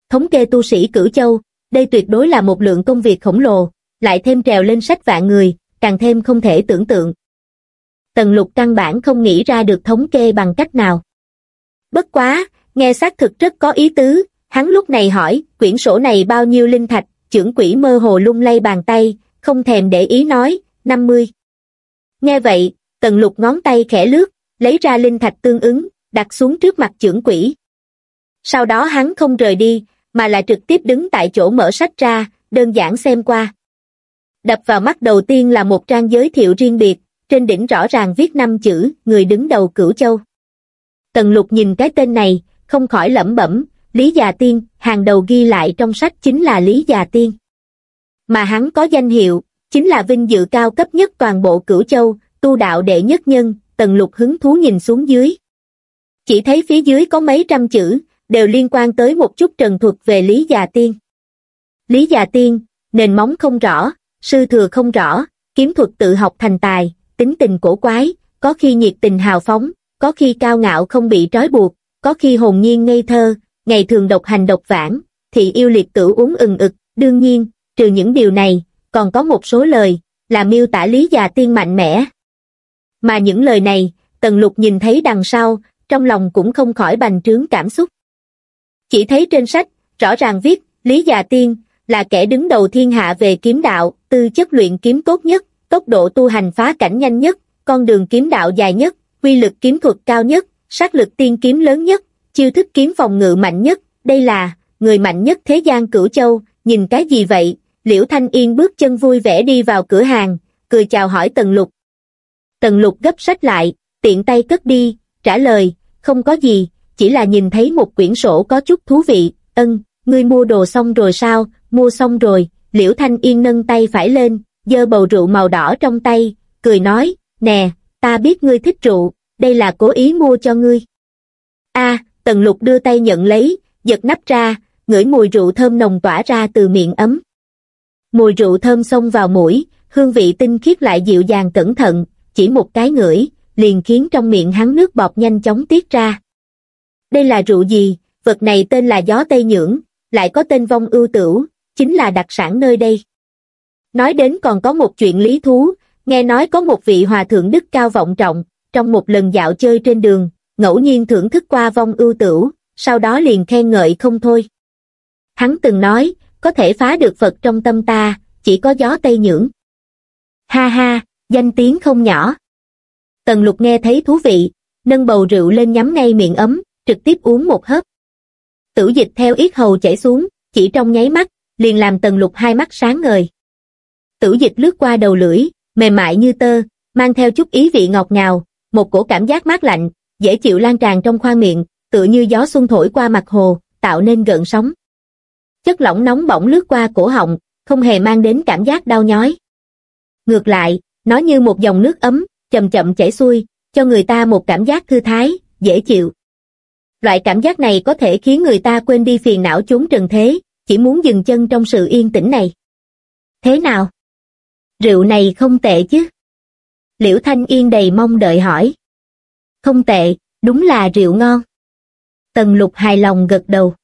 Thống kê tu sĩ cửu châu, đây tuyệt đối là một lượng công việc khổng lồ, lại thêm trèo lên sách vạn người, càng thêm không thể tưởng tượng. Tần lục căn bản không nghĩ ra được thống kê bằng cách nào. Bất quá, nghe xác thực rất có ý tứ, hắn lúc này hỏi, quyển sổ này bao nhiêu linh thạch, trưởng quỷ mơ hồ lung lay bàn tay, không thèm để ý nói, 50. Nghe vậy, tần lục ngón tay khẽ lướt, lấy ra linh thạch tương ứng, đặt xuống trước mặt trưởng quỷ. Sau đó hắn không rời đi, mà là trực tiếp đứng tại chỗ mở sách ra, đơn giản xem qua. Đập vào mắt đầu tiên là một trang giới thiệu riêng biệt, trên đỉnh rõ ràng viết năm chữ, người đứng đầu cửu châu. Tần lục nhìn cái tên này, không khỏi lẩm bẩm, Lý Già Tiên, hàng đầu ghi lại trong sách chính là Lý Già Tiên. Mà hắn có danh hiệu, chính là vinh dự cao cấp nhất toàn bộ cửu châu, tu đạo đệ nhất nhân, tần lục hứng thú nhìn xuống dưới. Chỉ thấy phía dưới có mấy trăm chữ, đều liên quan tới một chút trần thuật về Lý Già Tiên. Lý Già Tiên, nền móng không rõ, sư thừa không rõ, kiếm thuật tự học thành tài, tính tình cổ quái, có khi nhiệt tình hào phóng, có khi cao ngạo không bị trói buộc, có khi hồn nhiên ngây thơ, ngày thường độc hành độc vãng, thì yêu liệt tử uống ừng ực, đương nhiên, trừ những điều này, còn có một số lời, là miêu tả lý già tiên mạnh mẽ. Mà những lời này, Tần Lục nhìn thấy đằng sau, trong lòng cũng không khỏi bành trướng cảm xúc. Chỉ thấy trên sách, rõ ràng viết, Lý Già Tiên, là kẻ đứng đầu thiên hạ về kiếm đạo, tư chất luyện kiếm tốt nhất, tốc độ tu hành phá cảnh nhanh nhất, con đường kiếm đạo dài nhất, quy lực kiếm thuật cao nhất, sát lực tiên kiếm lớn nhất, chiêu thức kiếm phòng ngự mạnh nhất, đây là, người mạnh nhất thế gian cửu châu, nhìn cái gì vậy? Liễu Thanh Yên bước chân vui vẻ đi vào cửa hàng, cười chào hỏi Tần Lục. Tần Lục gấp sách lại, tiện tay cất đi, trả lời, không có gì, chỉ là nhìn thấy một quyển sổ có chút thú vị, ân, ngươi mua đồ xong rồi sao, mua xong rồi, Liễu Thanh Yên nâng tay phải lên, giơ bầu rượu màu đỏ trong tay, cười nói, nè, ta biết ngươi thích rượu, đây là cố ý mua cho ngươi. a Tần Lục đưa tay nhận lấy, giật nắp ra, ngửi mùi rượu thơm nồng tỏa ra từ miệng ấm. Mùi rượu thơm xông vào mũi, hương vị tinh khiết lại dịu dàng cẩn thận, chỉ một cái ngửi, liền khiến trong miệng hắn nước bọt nhanh chóng tiết ra. Đây là rượu gì? Vật này tên là gió Tây Nhưỡng, lại có tên vong ưu tửu, chính là đặc sản nơi đây. Nói đến còn có một chuyện lý thú, nghe nói có một vị hòa thượng đức cao vọng trọng, trong một lần dạo chơi trên đường, ngẫu nhiên thưởng thức qua vong ưu tửu, sau đó liền khen ngợi không thôi. Hắn từng nói, có thể phá được Phật trong tâm ta, chỉ có gió Tây Nhưỡng. Ha ha, danh tiếng không nhỏ. Tần lục nghe thấy thú vị, nâng bầu rượu lên nhắm ngay miệng ấm, trực tiếp uống một hớp. Tử dịch theo yết hầu chảy xuống, chỉ trong nháy mắt, liền làm tần lục hai mắt sáng ngời. Tử dịch lướt qua đầu lưỡi, mềm mại như tơ, mang theo chút ý vị ngọt ngào, một cổ cảm giác mát lạnh, dễ chịu lan tràn trong khoang miệng, tựa như gió xuân thổi qua mặt hồ, tạo nên gợn sóng. Chất lỏng nóng bỏng lướt qua cổ họng, không hề mang đến cảm giác đau nhói. Ngược lại, nó như một dòng nước ấm, chậm chậm chảy xuôi, cho người ta một cảm giác thư thái, dễ chịu. Loại cảm giác này có thể khiến người ta quên đi phiền não chốn trần thế, chỉ muốn dừng chân trong sự yên tĩnh này. Thế nào? Rượu này không tệ chứ? Liễu Thanh Yên đầy mong đợi hỏi. Không tệ, đúng là rượu ngon. Tần lục hài lòng gật đầu.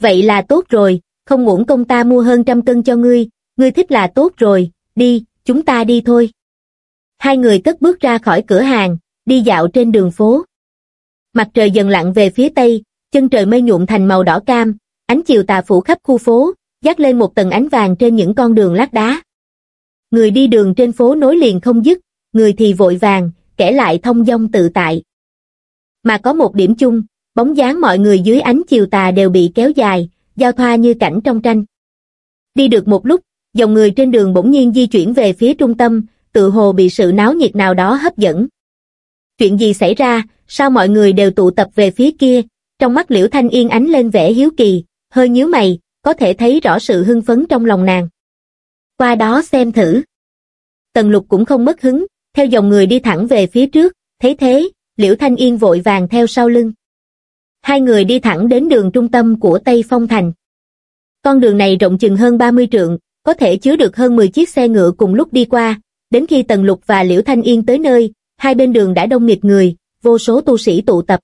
Vậy là tốt rồi, không muốn công ta mua hơn trăm cân cho ngươi, ngươi thích là tốt rồi, đi, chúng ta đi thôi. Hai người cất bước ra khỏi cửa hàng, đi dạo trên đường phố. Mặt trời dần lặn về phía tây, chân trời mây nhuộm thành màu đỏ cam, ánh chiều tà phủ khắp khu phố, dắt lên một tầng ánh vàng trên những con đường lát đá. Người đi đường trên phố nối liền không dứt, người thì vội vàng, kẻ lại thông dong tự tại. Mà có một điểm chung, bóng dáng mọi người dưới ánh chiều tà đều bị kéo dài, giao thoa như cảnh trong tranh. Đi được một lúc, dòng người trên đường bỗng nhiên di chuyển về phía trung tâm, tự hồ bị sự náo nhiệt nào đó hấp dẫn. Chuyện gì xảy ra, sao mọi người đều tụ tập về phía kia, trong mắt liễu thanh yên ánh lên vẻ hiếu kỳ, hơi nhíu mày, có thể thấy rõ sự hưng phấn trong lòng nàng. Qua đó xem thử. Tần lục cũng không mất hứng, theo dòng người đi thẳng về phía trước, thấy thế, liễu thanh yên vội vàng theo sau lưng. Hai người đi thẳng đến đường trung tâm của Tây Phong Thành. Con đường này rộng chừng hơn 30 trượng, có thể chứa được hơn 10 chiếc xe ngựa cùng lúc đi qua, đến khi Tần Lục và Liễu Thanh Yên tới nơi, hai bên đường đã đông nghịt người, vô số tu sĩ tụ tập.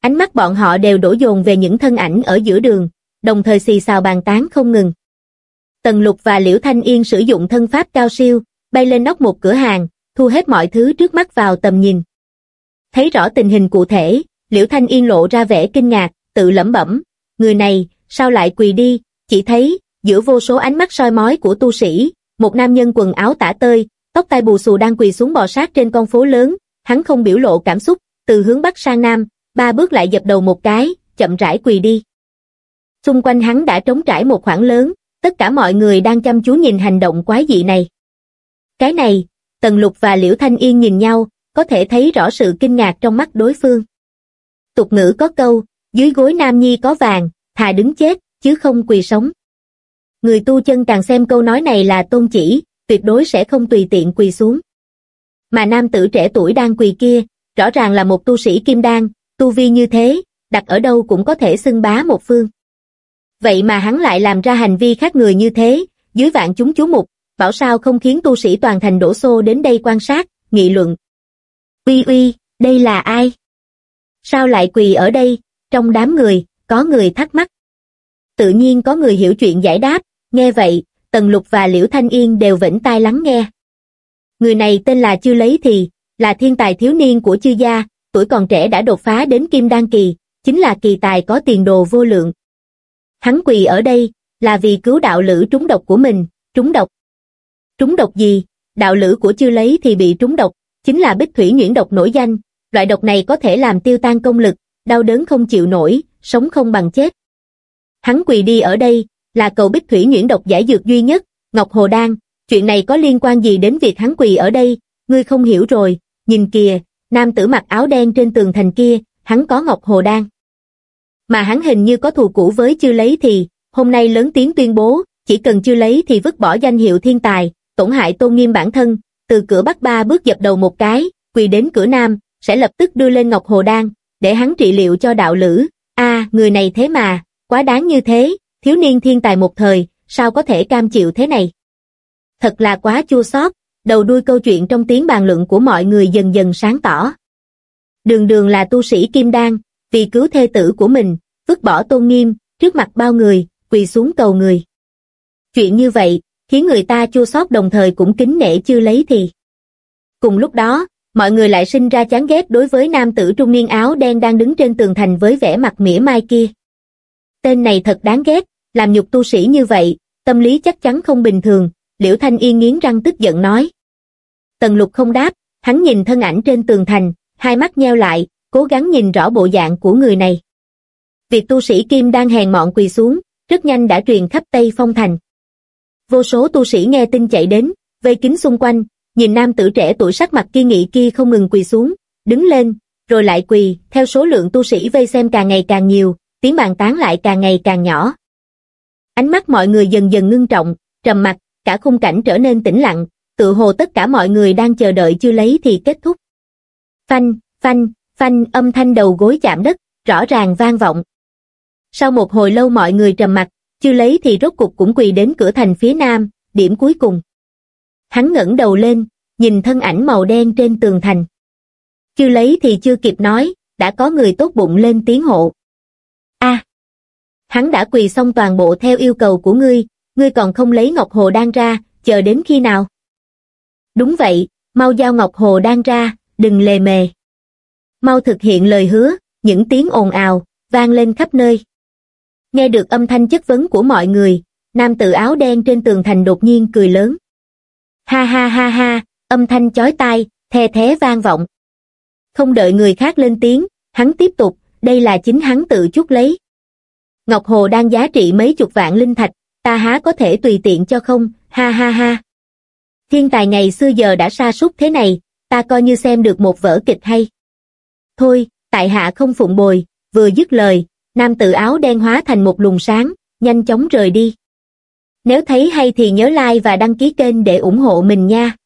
Ánh mắt bọn họ đều đổ dồn về những thân ảnh ở giữa đường, đồng thời xì xào bàn tán không ngừng. Tần Lục và Liễu Thanh Yên sử dụng thân pháp cao siêu, bay lên nóc một cửa hàng, thu hết mọi thứ trước mắt vào tầm nhìn. Thấy rõ tình hình cụ thể, Liễu Thanh Yên lộ ra vẻ kinh ngạc, tự lẩm bẩm, người này, sao lại quỳ đi, chỉ thấy, giữa vô số ánh mắt soi mói của tu sĩ, một nam nhân quần áo tả tơi, tóc tai bù xù đang quỳ xuống bò sát trên con phố lớn, hắn không biểu lộ cảm xúc, từ hướng bắc sang nam, ba bước lại dập đầu một cái, chậm rãi quỳ đi. Xung quanh hắn đã trống trải một khoảng lớn, tất cả mọi người đang chăm chú nhìn hành động quái dị này. Cái này, Tần Lục và Liễu Thanh Yên nhìn nhau, có thể thấy rõ sự kinh ngạc trong mắt đối phương. Tục ngữ có câu, dưới gối nam nhi có vàng, thà đứng chết, chứ không quỳ sống. Người tu chân càng xem câu nói này là tôn chỉ, tuyệt đối sẽ không tùy tiện quỳ xuống. Mà nam tử trẻ tuổi đang quỳ kia, rõ ràng là một tu sĩ kim đan, tu vi như thế, đặt ở đâu cũng có thể xưng bá một phương. Vậy mà hắn lại làm ra hành vi khác người như thế, dưới vạn chúng chú mục, bảo sao không khiến tu sĩ toàn thành đổ xô đến đây quan sát, nghị luận. Uy uy, đây là ai? Sao lại quỳ ở đây, trong đám người, có người thắc mắc. Tự nhiên có người hiểu chuyện giải đáp, nghe vậy, Tần Lục và Liễu Thanh Yên đều vĩnh tai lắng nghe. Người này tên là Chư Lấy Thì, là thiên tài thiếu niên của chư gia, tuổi còn trẻ đã đột phá đến kim đan kỳ, chính là kỳ tài có tiền đồ vô lượng. Hắn quỳ ở đây, là vì cứu đạo lữ trúng độc của mình, trúng độc. Trúng độc gì? Đạo lữ của chư lấy thì bị trúng độc, chính là bích thủy nhuyễn độc nổi danh, loại độc này có thể làm tiêu tan công lực, đau đớn không chịu nổi, sống không bằng chết. Hắn quỳ đi ở đây, là cầu bích thủy nhuyễn độc giải dược duy nhất, Ngọc Hồ Đan, chuyện này có liên quan gì đến việc hắn quỳ ở đây, ngươi không hiểu rồi, nhìn kìa, nam tử mặc áo đen trên tường thành kia, hắn có Ngọc Hồ Đan. Mà hắn hình như có thù cũ với chưa lấy thì, hôm nay lớn tiếng tuyên bố, chỉ cần chưa lấy thì vứt bỏ danh hiệu thiên tài, tổn hại tôn nghiêm bản thân, từ cửa bắc ba bước dập đầu một cái, quỳ đến cửa nam, sẽ lập tức đưa lên Ngọc Hồ Đan, để hắn trị liệu cho đạo lữ. a người này thế mà, quá đáng như thế, thiếu niên thiên tài một thời, sao có thể cam chịu thế này? Thật là quá chua xót, đầu đuôi câu chuyện trong tiếng bàn luận của mọi người dần dần sáng tỏ. Đường đường là tu sĩ Kim Đan, vì cứu thê tử của mình, vứt bỏ tôn nghiêm, trước mặt bao người, quỳ xuống cầu người. Chuyện như vậy, khiến người ta chua xót đồng thời cũng kính nể chưa lấy thì. Cùng lúc đó, mọi người lại sinh ra chán ghét đối với nam tử trung niên áo đen đang đứng trên tường thành với vẻ mặt mỉa mai kia. Tên này thật đáng ghét, làm nhục tu sĩ như vậy, tâm lý chắc chắn không bình thường, Liễu Thanh Yên nghiến răng tức giận nói. Tần lục không đáp, hắn nhìn thân ảnh trên tường thành, hai mắt nheo lại, cố gắng nhìn rõ bộ dạng của người này. Việc tu sĩ Kim đang hèn mọn quỳ xuống, rất nhanh đã truyền khắp Tây Phong Thành. Vô số tu sĩ nghe tin chạy đến, vây kín xung quanh, nhìn nam tử trẻ tuổi sắc mặt kiên nghị kia không ngừng quỳ xuống, đứng lên, rồi lại quỳ, theo số lượng tu sĩ vây xem càng ngày càng nhiều, tiếng bàn tán lại càng ngày càng nhỏ. Ánh mắt mọi người dần dần ngưng trọng, trầm mặt, cả khung cảnh trở nên tĩnh lặng, tự hồ tất cả mọi người đang chờ đợi chưa lấy thì kết thúc. Phanh, phanh, phanh âm thanh đầu gối chạm đất, rõ ràng vang vọng. Sau một hồi lâu mọi người trầm mặt, chưa lấy thì rốt cục cũng quỳ đến cửa thành phía nam, điểm cuối cùng. Hắn ngẩng đầu lên, nhìn thân ảnh màu đen trên tường thành. Chưa lấy thì chưa kịp nói, đã có người tốt bụng lên tiếng hộ. Hắn đã quỳ xong toàn bộ theo yêu cầu của ngươi, ngươi còn không lấy Ngọc Hồ Đan ra, chờ đến khi nào? Đúng vậy, mau giao Ngọc Hồ Đan ra, đừng lề mề. Mau thực hiện lời hứa, những tiếng ồn ào, vang lên khắp nơi. Nghe được âm thanh chất vấn của mọi người, nam tử áo đen trên tường thành đột nhiên cười lớn. Ha ha ha ha, âm thanh chói tai, the thế vang vọng. Không đợi người khác lên tiếng, hắn tiếp tục, đây là chính hắn tự chút lấy. Ngọc Hồ đang giá trị mấy chục vạn linh thạch, ta há có thể tùy tiện cho không, ha ha ha. Thiên tài ngày xưa giờ đã sa sút thế này, ta coi như xem được một vở kịch hay. Thôi, tại hạ không phụng bồi, vừa dứt lời, nam tự áo đen hóa thành một luồng sáng, nhanh chóng rời đi. Nếu thấy hay thì nhớ like và đăng ký kênh để ủng hộ mình nha.